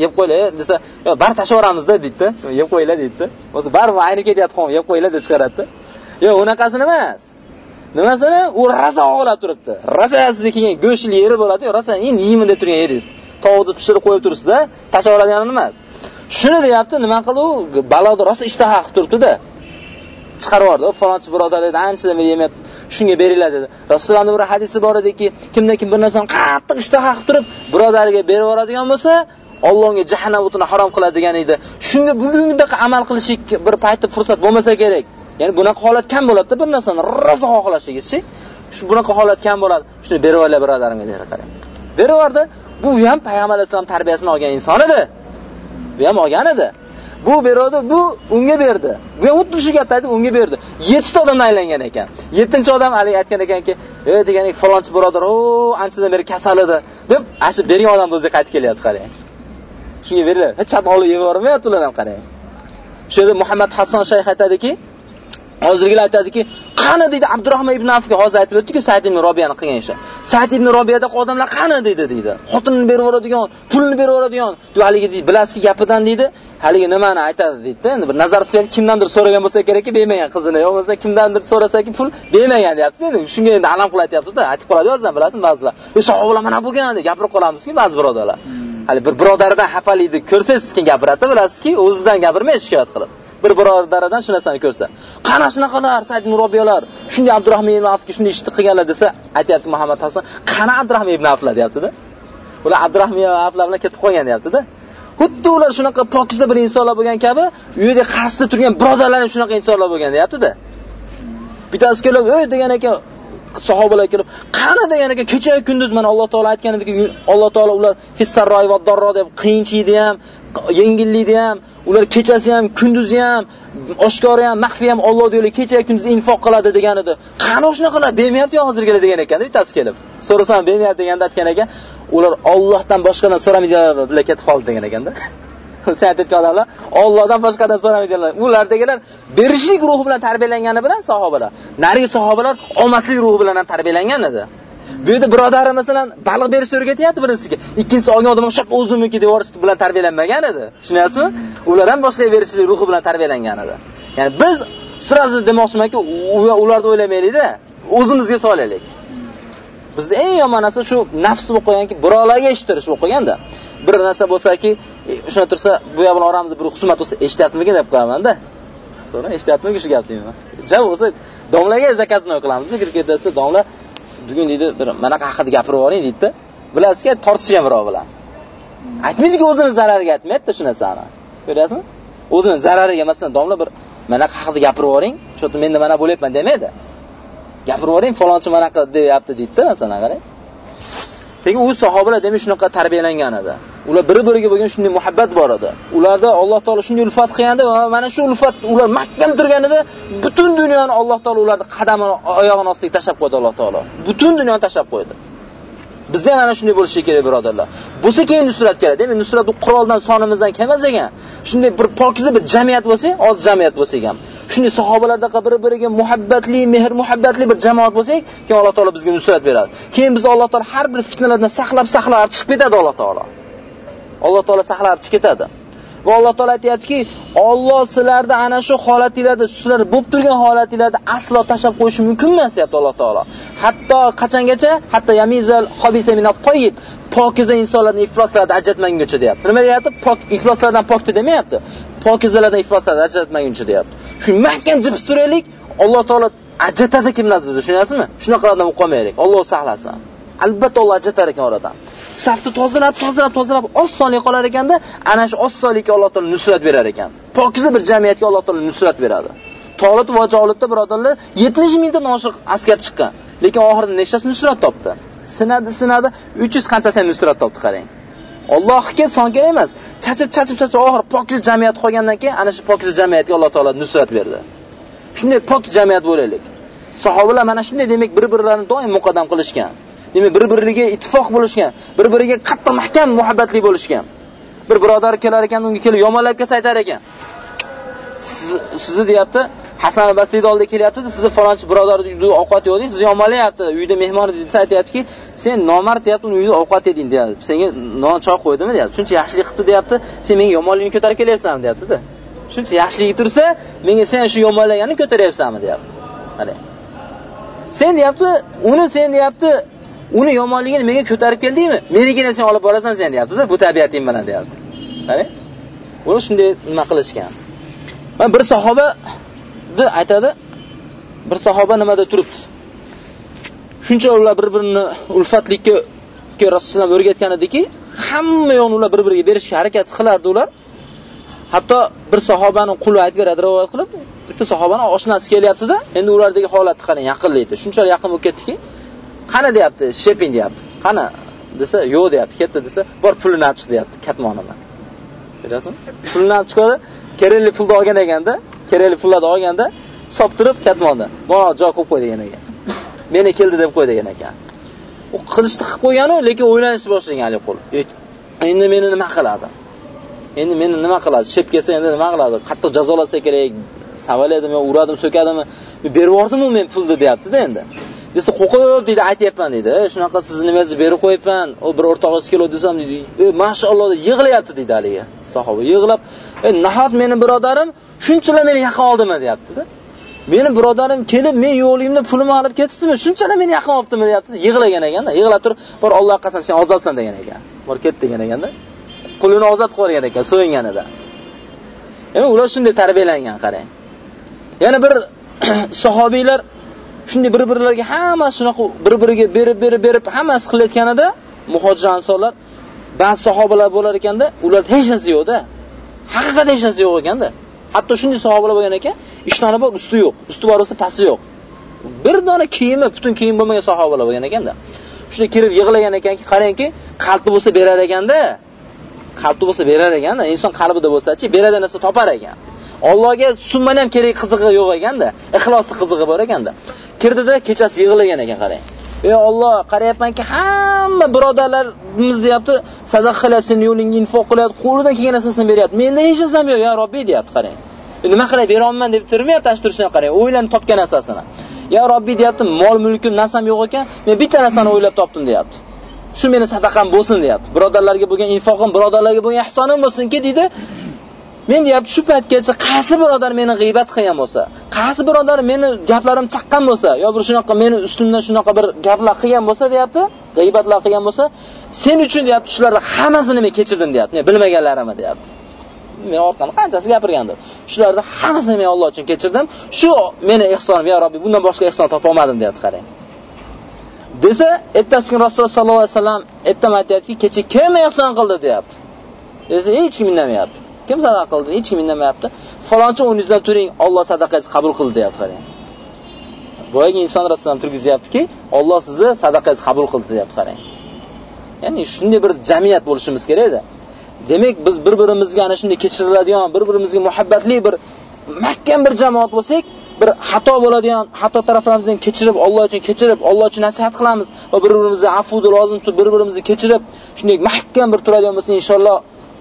yeb qo'yinglar desa bari tashlab yuboramizda deydida. Yeb qo'yinglar deydida. O'zi baribir ayni ketyapti yeb qo'yinglar deb chiqaradida yo'q unaqasini emas nimasini u rosa og'ilab turibdi. Rosa sizga kelgan go'shtli yeri bo'ladiyu rosa endi yeyman deb turgan yeringiz tovuqni pishirib qo'yib turibsiz tashlab yuboradigani emas Shuni deyapti, nima qildi u? Balodi rosa ishtaha qilib turibdi-da. Chiqarib yubordi. Falonchi birodar dedi, anchadan beri yemayapti. Shunga beringlar dedi. Rasulullohning bir hadisi bor ediki, kimdan kim bir narsani qattiq ishtaha qilib turib, birodariga berib yuboradigan bo'lsa, Allohga jahannam o'tini harom qiladi degan edi. Shunga bugungidek amal qilishik bir paytda fursat bo'lmasa kerak. Ya'ni bunaqa holat kam bo'ladi bir narsani rosa xohlashingizchi. Shu bunaqa holat kam bo'ladi. Shuni berib yuborlar birodarimga dedi qarang. Berib yubordi. Bu ham payg'ambar alayhisalom tarbiyasini olgan inson edi. Bu ham olgan edi. Bu beradi bu unga berdi. Bu ham xuddi shu gapni aytib unga berdi. Yettita odamdan aylangan ekan. 7-chi odam hali aytgan ekanki "Ey deganik falonchi birodar o anchadan beri kasal edi deb "Ashib bering bergan odamni o'ziga qaytib kelyapti qarang. Shunga beringlar hech chat olib yeb yubormayapti ular ham qarang. Shu yerda muhammad hasson shayx aytadiki hozirgilar aytadiki qani deydi abdurahmon ibn afga hozir aytib o'tdiku said ibn robiyani qilgan ishi. Said ibn robiyadaqa odamlar qani deydi deydi. Xotinini berib yuboradigan pulni berib yuboradigan. Haligi deydi bilasizki gapidan deydi haligi nimani aytadi deydi endi bir nazar tutyapti kimdandir so'ragan bo'lsa kerakki bermagan qizini. Yo bo'lmasa kimdandir so'rasaki pul bermagan deyapti endi. Shunga endi alam qilib aytyaptida aytib qoladi o'zidan bilasizmi ba'zilar? E sahobalar mana bo'lgan deb gapirib qolamizki ba'zi birodarlar. Hali bir birodaridan xafalikni ko'rsangiz sekin gapiradida bilasizki o'zidan gapirmaydi shikoyat qilib bir birodaridan shu narsani ko'rsa qana shunaqalar said murobiyalar shunday abdurahmon ibn afga shunday ishni qilganlar desa aytyapti muhammad hasan qana abdurahmon ibn aflar deyaptida. Ular abdurahmon ibn aflar bilan ketib qolgan deyaptida. Xuddi ular shunaqa pokiza bir insonlar bo'lgan kabi u yerda qarshisida turgan birodarlar ham shunaqa insonlar bo'lgan deyaptida. Bittasi kelib ey! degan ekan sahobalar kelib qani? degan ekan kecha kunduz mana alloh taolo aytgan ediki alloh taolo ular fissarroy va darro deb qiyinchilikda ham yengillikni ham ular kechasi ham kunduzi ham oshkora ham maxfiy ham Alloh yo'lida kecha kunduz infoq qiladi degan edi. Qani shunaqalar bermayapti hozirgalar degan ekan bittasi kelib. So'rasam bermayapti deganda aytgan ekan, ular Allohdan boshqadan so'ramaydilar bilan ketib qoldi degan ekanda. Sen aytib odamlar Allohdan boshqadan so'ramaydilar. Ular deganlar berishlik ruhi bilan tarbiyalangani bilan sahobalar. Narigi sahobalar omadli ruhi bilan ham tarbiyalangan edi. Bu yerda birodari masalan baliq berishni o'rgatyapti birinchisiga. Ikkinchisi olgan odam o'sha o'zimniki deb yuborish bilan tarbiyalanmagan edi. Tushunyapsizmi? Ular ham boshqa berishlik ruhi bilan tarbiyalangan edi. Ya'ni biz sразу demoqchimanki, ularni o'ylamaylik-da, o'zimizga solaylik. Bizda eng yomon narsa shu nafs bo'lib qolganki, birovlarga eshitirish bo'lib qolganda. Bir narsa bo'lsa-ki, e, shuna tursa, bu yoq bilan oramizda bir husumat bo'lsa, eshityaptimikin deb qo'yamanda. To'g'ri, eshityaptimi shu gapni? Javob bo'lsa, domlaga zakazini qilamiz, kirib ketsa, domla bugun deydi bir manaqa haqida gapirib yuboring deydida. Bilasizki tortishgan birov bilan aytmaydiki o'zini zarariga aytmayapti shu narsani ko'ryapsizmi? O'zini zarariga masalan domla bir manaqa haqida gapirib yuboring shu menda mana bo'lyapman demaydi. Gapirib yuboring falonchi manaqa deyapti deydida masalan qarang. Lekin u sahobalar demak shunaqa tarbiyalangan edi. Ular bir biriga bo'lgan shunday muhabbat bor edi. Ularda alloh taolo shunday ulfat qilganda va mana shu ulfat ular mahkam turganida butun dunyoni alloh taolo ularni qadamini oyog'ini ostiga tashlab qo'ydi alloh taolo. Butun dunyoni tashlab qo'ydi. Bizda ham ana shunday bo'lishi kerak birodarlar. Bo'lsa keyin nusrat keladi demak nusrat bu quroldan sonimizdan kelmas ekan. Shunday bir pokiza bir jamiyat bo'lsa oz jamiyat bo'lsa ham shunday sahobalardaqa bir biriga muhabbatli mehr muhabbatli bir jamoat bo'lsak keyin alloh taolo bizga nusrat beradi. Keyin biz alloh taolo har bir fitnalardan saqlab saqlab chiqib ketadi alloh taolo. Alloh taolo saqlab chiqib ketadi. Va alloh taolo aytayaptiki Alloh sizlarni ana shu holatinglarda sizlar bo'lib turgan holatinglarda aslo tashab qo'yish mumkin emas deyapti alloh taolo. Hatto qachongacha? Hatto yamizal hobisa minat toyib pokiza insonlarni ifloslardan ajratmaguncha deyapti. Nima deyapti? Pok ifloslardan pokdi demayapti. Pokizalardan ifloslardan ajratmaguncha deyapti. Shu mahkam jibs turaylik alloh taolo ajratadi kimlardir tushunasizmi? shunaqalardan odam qolmaylik. Alloh saqlasin. Albatta Alloh ajratar ekan oradan. Safni tozalab tozalab tozalab oz sonli qolar ekanda ana shu oz sonlikka Alloh taolo nusrat berar ekan. Pokiza bir jamiyatga Alloh taolo nusrat beradi. Tolit va Jolibda birodarlar 70 mingta noshiq askar chiqqan lekin oxirida nechtasi nusrat topdi. Sinadi sinadi 300 qanchasi nusrat topdi qarang. Allohga son kerak emas chachib chachib chachib oxir pokiz jamiyat qolgandan keyin ana shu pokiz jamiyatga Alloh taolo nusrat berdi. Shunday pok jamiyat bo'laylik. Sahobalar mana shunday demak bir-birlarini doim muqaddam qilishgan. Demak bir biriga ittifoq bo'lishgan bir biriga qattiq mahkam muhabbatli bo'lishgan. Bir birodar kelar ekan unga kelib yomonlab kelsa aytar ekan. Sizni deyapti hasan basriyni oldiga kelyapti sizni falonchi birodarning uyida ovqat yo'q deydi sizni yomonlayapti. Uyda mehmon desa aytyaptiki sen nomard deyapti uni uyida ovqat yeding deyapti. Senga non choy qo'ydimi deyapti. Shuncha yaxshilik qilibdi deyapti sen menga yomonligini ko'tarib kelyapsanmi deyaptida. Shuncha yaxshiligi tursa menga sen shu yomonlaganini ko'taryapsanmi deyapti. Qarang sen deyapti uni sen deyapti uni yomonligini menga ko'tarib keldingmi? Menigina sen olib borasan sen deyaptida bu tabiating bilan deyapti. Qani? uni shunday nima qilishgan. Mana bir sahobani aytadi bir sahoba nimada turibdi? Shuncha ular bir birini ulfatlikka rasululloh o'rgatgan ediki hamma yo'qni ular bir biriga berishga harakat qilardi ular. Hatto bir sahobani quli aytib beradi rivoyat qilib bitta sahobani oshnasi kelyaptida endi ulardagi holatni qarang yaqinlikda shunchalik yaqin bo'lib ketdiki qani deyapti? Sheping deyapti. Qani desa yo'q deyapti. Ketdi desa bor pulini olib chiq deyapti katmonini ko'ryapsizmi? Pulini olib chiqadi kerakli pulni olgan ekanda kerakli pullarni olganda turib katmonda mana joy qo'yib qo'y degan ekan. Meni keldi deb qo'y degan ekan. U qilishni qilib qo'yganu lekin o'ylanishni boshlagan haligi qo'l. E, endi meni nima qiladi? Endi meni nima qiladi? Shep kelsa endi nima qiladi? Qattiq jazolasa kerak savaladimi yo uradimi so'kadimi? Berib yubordimu men pulni deyaptida endi. Desa qo'rqib deydi aytyapman deydi shunaqa sizni nimangizni berib qo'yibman u bir o'rtog'ingiz keladi desam deydi e, mashaalloh yig'layapti deydi haligi sahoba yig'lab e, nahot meni birodarim shunchalar meni yaqin oldimi deyaptida Meni birodarim kelib men yo'qligimda pulimni olib ketibdimi shunchalar meni yaqin olibdimi deyapti. Yig'lagan ekanda, yig'lab turib, bor allohga qasam sen ozodsan" degan ekan. Bor ket degan ekanda. Qulini ozod qilib yuborgan ekan so'yinganida. Ya'ni ular shunday tarbiyalangan qarang. Yana bir sahobiylar shunday bir-birlariga hammasi shunaqa bir-biriga berib berib berib hammasi qilayotganida muhojir ansorlar ba'zi sahobalar bo'lar ekanda, ularda hech narsa yo'qda. Haqiqatda hech narsa yo'q ekanda. Hatto shunday sahobalar bo'lgan ekan, ishlari bor, usti yo'q. Usti bor bo'lsa, pasti yo'q. Bir dona kiyimi, butun kiyim bo'lmagan sahobalar bo'lgan ekanda. Shunday kirib yig'lagan ekanki, qarangki, qalbi bo'lsa berar ekanda. Qalbi bo'lsa berar ekanda, inson qalbida bo'lsa-chi, beradigan narsa topar ekan. Allohga summani ham kerak qizig'i yo'q ekanda, ixlosli qizig'i bor ekanda. Kirdida kechasi yig'lagan ekan qarang. Ey Alloh, qarayapmanki, hamma birodarlarimiz deyapti, sadaqa qilyapti, seni yo'lingga infoq qilyapti, qo'lidan kelgan narsasini beryapti. Menda hech narsam yo'q, ya Robbiy deyapti, qarang. Nima qilay berolmayman deb turmayapti, ashturishini qarang, o'ylanib topgan narsasini. Ya Robbiy deyapti, mol mulkim, narsam yo'q ekan, men bitta narsani o'ylab topdim deyapti. Shu meni sadaqam bo'lsin deyapti. Birodarlarga bo'lgan infoqim, birodarlarga bo'lgan ihsonim bo'lsinki deydi. Men deyapti, shu paytgacha qaysi birodar meni g'iybat qilgan bo'lsa, qaysi birodar meni gaplarim chaqqan bo'lsa, yo bir shunaqa meni ustimdan shunaqa bir gaplar qilgan bo'lsa deyapti, g'iybatlar qilgan bo'lsa, sen uchun deyapti, shularni hammasini men kechirdim deyapti. Men bilmaganlarimni deyapti. Men orqani qanchasi gapirgandim. Shularni hammasini men Alloh uchun kechirdim. Shu meni ihsonim, ya Robbi, bundan boshqa ihson topa olmadim deyapti, qarang. Desa, ertasi kun Rasululloh sallallohu alayhi vasallam ertami aytayaptiki, kecha kim ihson qildi deyapti. Desa, hech kim indamayapti. Kim sadaqa qildi? Hech kim indamayapti. Falonchi o'rningizdan turing, Alloh sadaqangizni qabul qildi deyapti, qarang. Boyagi inson rostdan turgizyaptiki, Alloh sizni sadaqangizni qabul qildi deyapti, qarang. Ya'ni shunday bir jamiyat bo'lishimiz kerak edi. Demak, biz bir-birimizga ana shunday kechiriladigan, bir-birimizga muhabbatli bir mahkam bir jamoat bo'lsak, bir xato bo'ladigan, xato taraflarimizdan kechirib, Alloh uchun kechirib, Alloh uchun nasihat qilamiz va bir-birimizni afvni lozim tutib, bir-birimizni kechirib, shunday mahkam bir turadigan bo'lsa, inshaalloh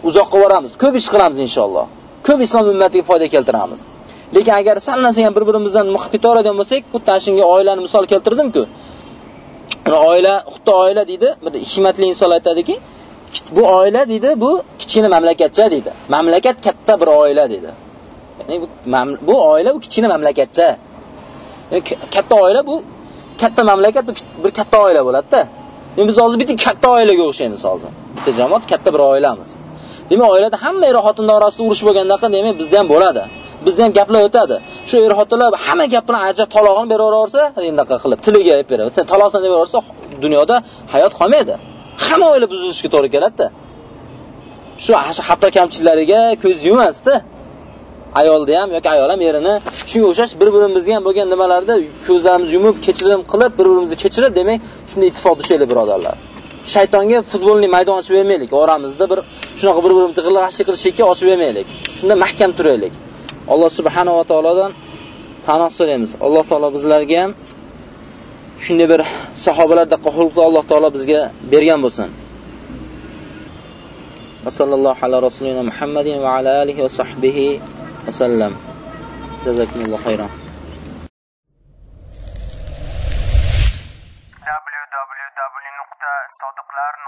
uzoqqa boramiz, ko'p ish qilamiz inshaalloh. Ko'p islom ummatiga foyda keltiramiz. Lekin agar sal narsa ham bir-birimizdan muhib ketaveradigan bo'lsak, xuddi shunga oilani misol keltirdim-ku. Oila, xuddi oila deydi, bir hikmatli inson aytadiki, bu oila deydi, bu kichkina mamlakatcha deydi. Mamlakat katta bir oila deydi. Ya'ni bu, bu oila bu kichkina mamlakatcha. Katta oila bu katta mamlakat bu bir katta oila bo'ladi-da. Endi biz hozir bitta katta oilaga o'xshaymiz hozir. Bitta jamoat katta bir oilamiz. Demak, oilada hamma er xotin orasida urush bo'lgandan demak bizda ham bo'ladi. Bizda ham gaplar o'tadi. Shu er xotinlar hamma gapini ajab talog'ini beraversa, endi qilib tiliga aytib beradi. Sen taloqsan deb beraversa, dunyoda hayot qolmaydi. Hamma oila buzilishga to'g'ri keladi-da. Shu hatto kamchiliklariga ko'z yumasdi. ayolda ham yoki ayol ham erini shunga o'xshash bir-birimizga ham bo'lgan nimalarda ko'zlarimizni yumib, kechirim qilib, bir-birimizni kechirib, demak, shunday ittifoq tushaylik birodarlar. Shaytonga futbolni maydon ochib bermaylik. Oramizda bir shunaqa bir-birimizni g'ilg'ashlik qilishlikka ochib bermaylik. Shunda mahkam turaylik. Alloh subhanahu va taolodan panoh so'raymiz. Alloh taolo bizlarga ham shunday bir sahobalarda xulqni Alloh taolo bizga bergan bo'lsin. Va sallallohu ala rasulina Muhammadin va ala alihi va sahbihi وسلم جزاكم الله خيرا sodiqlar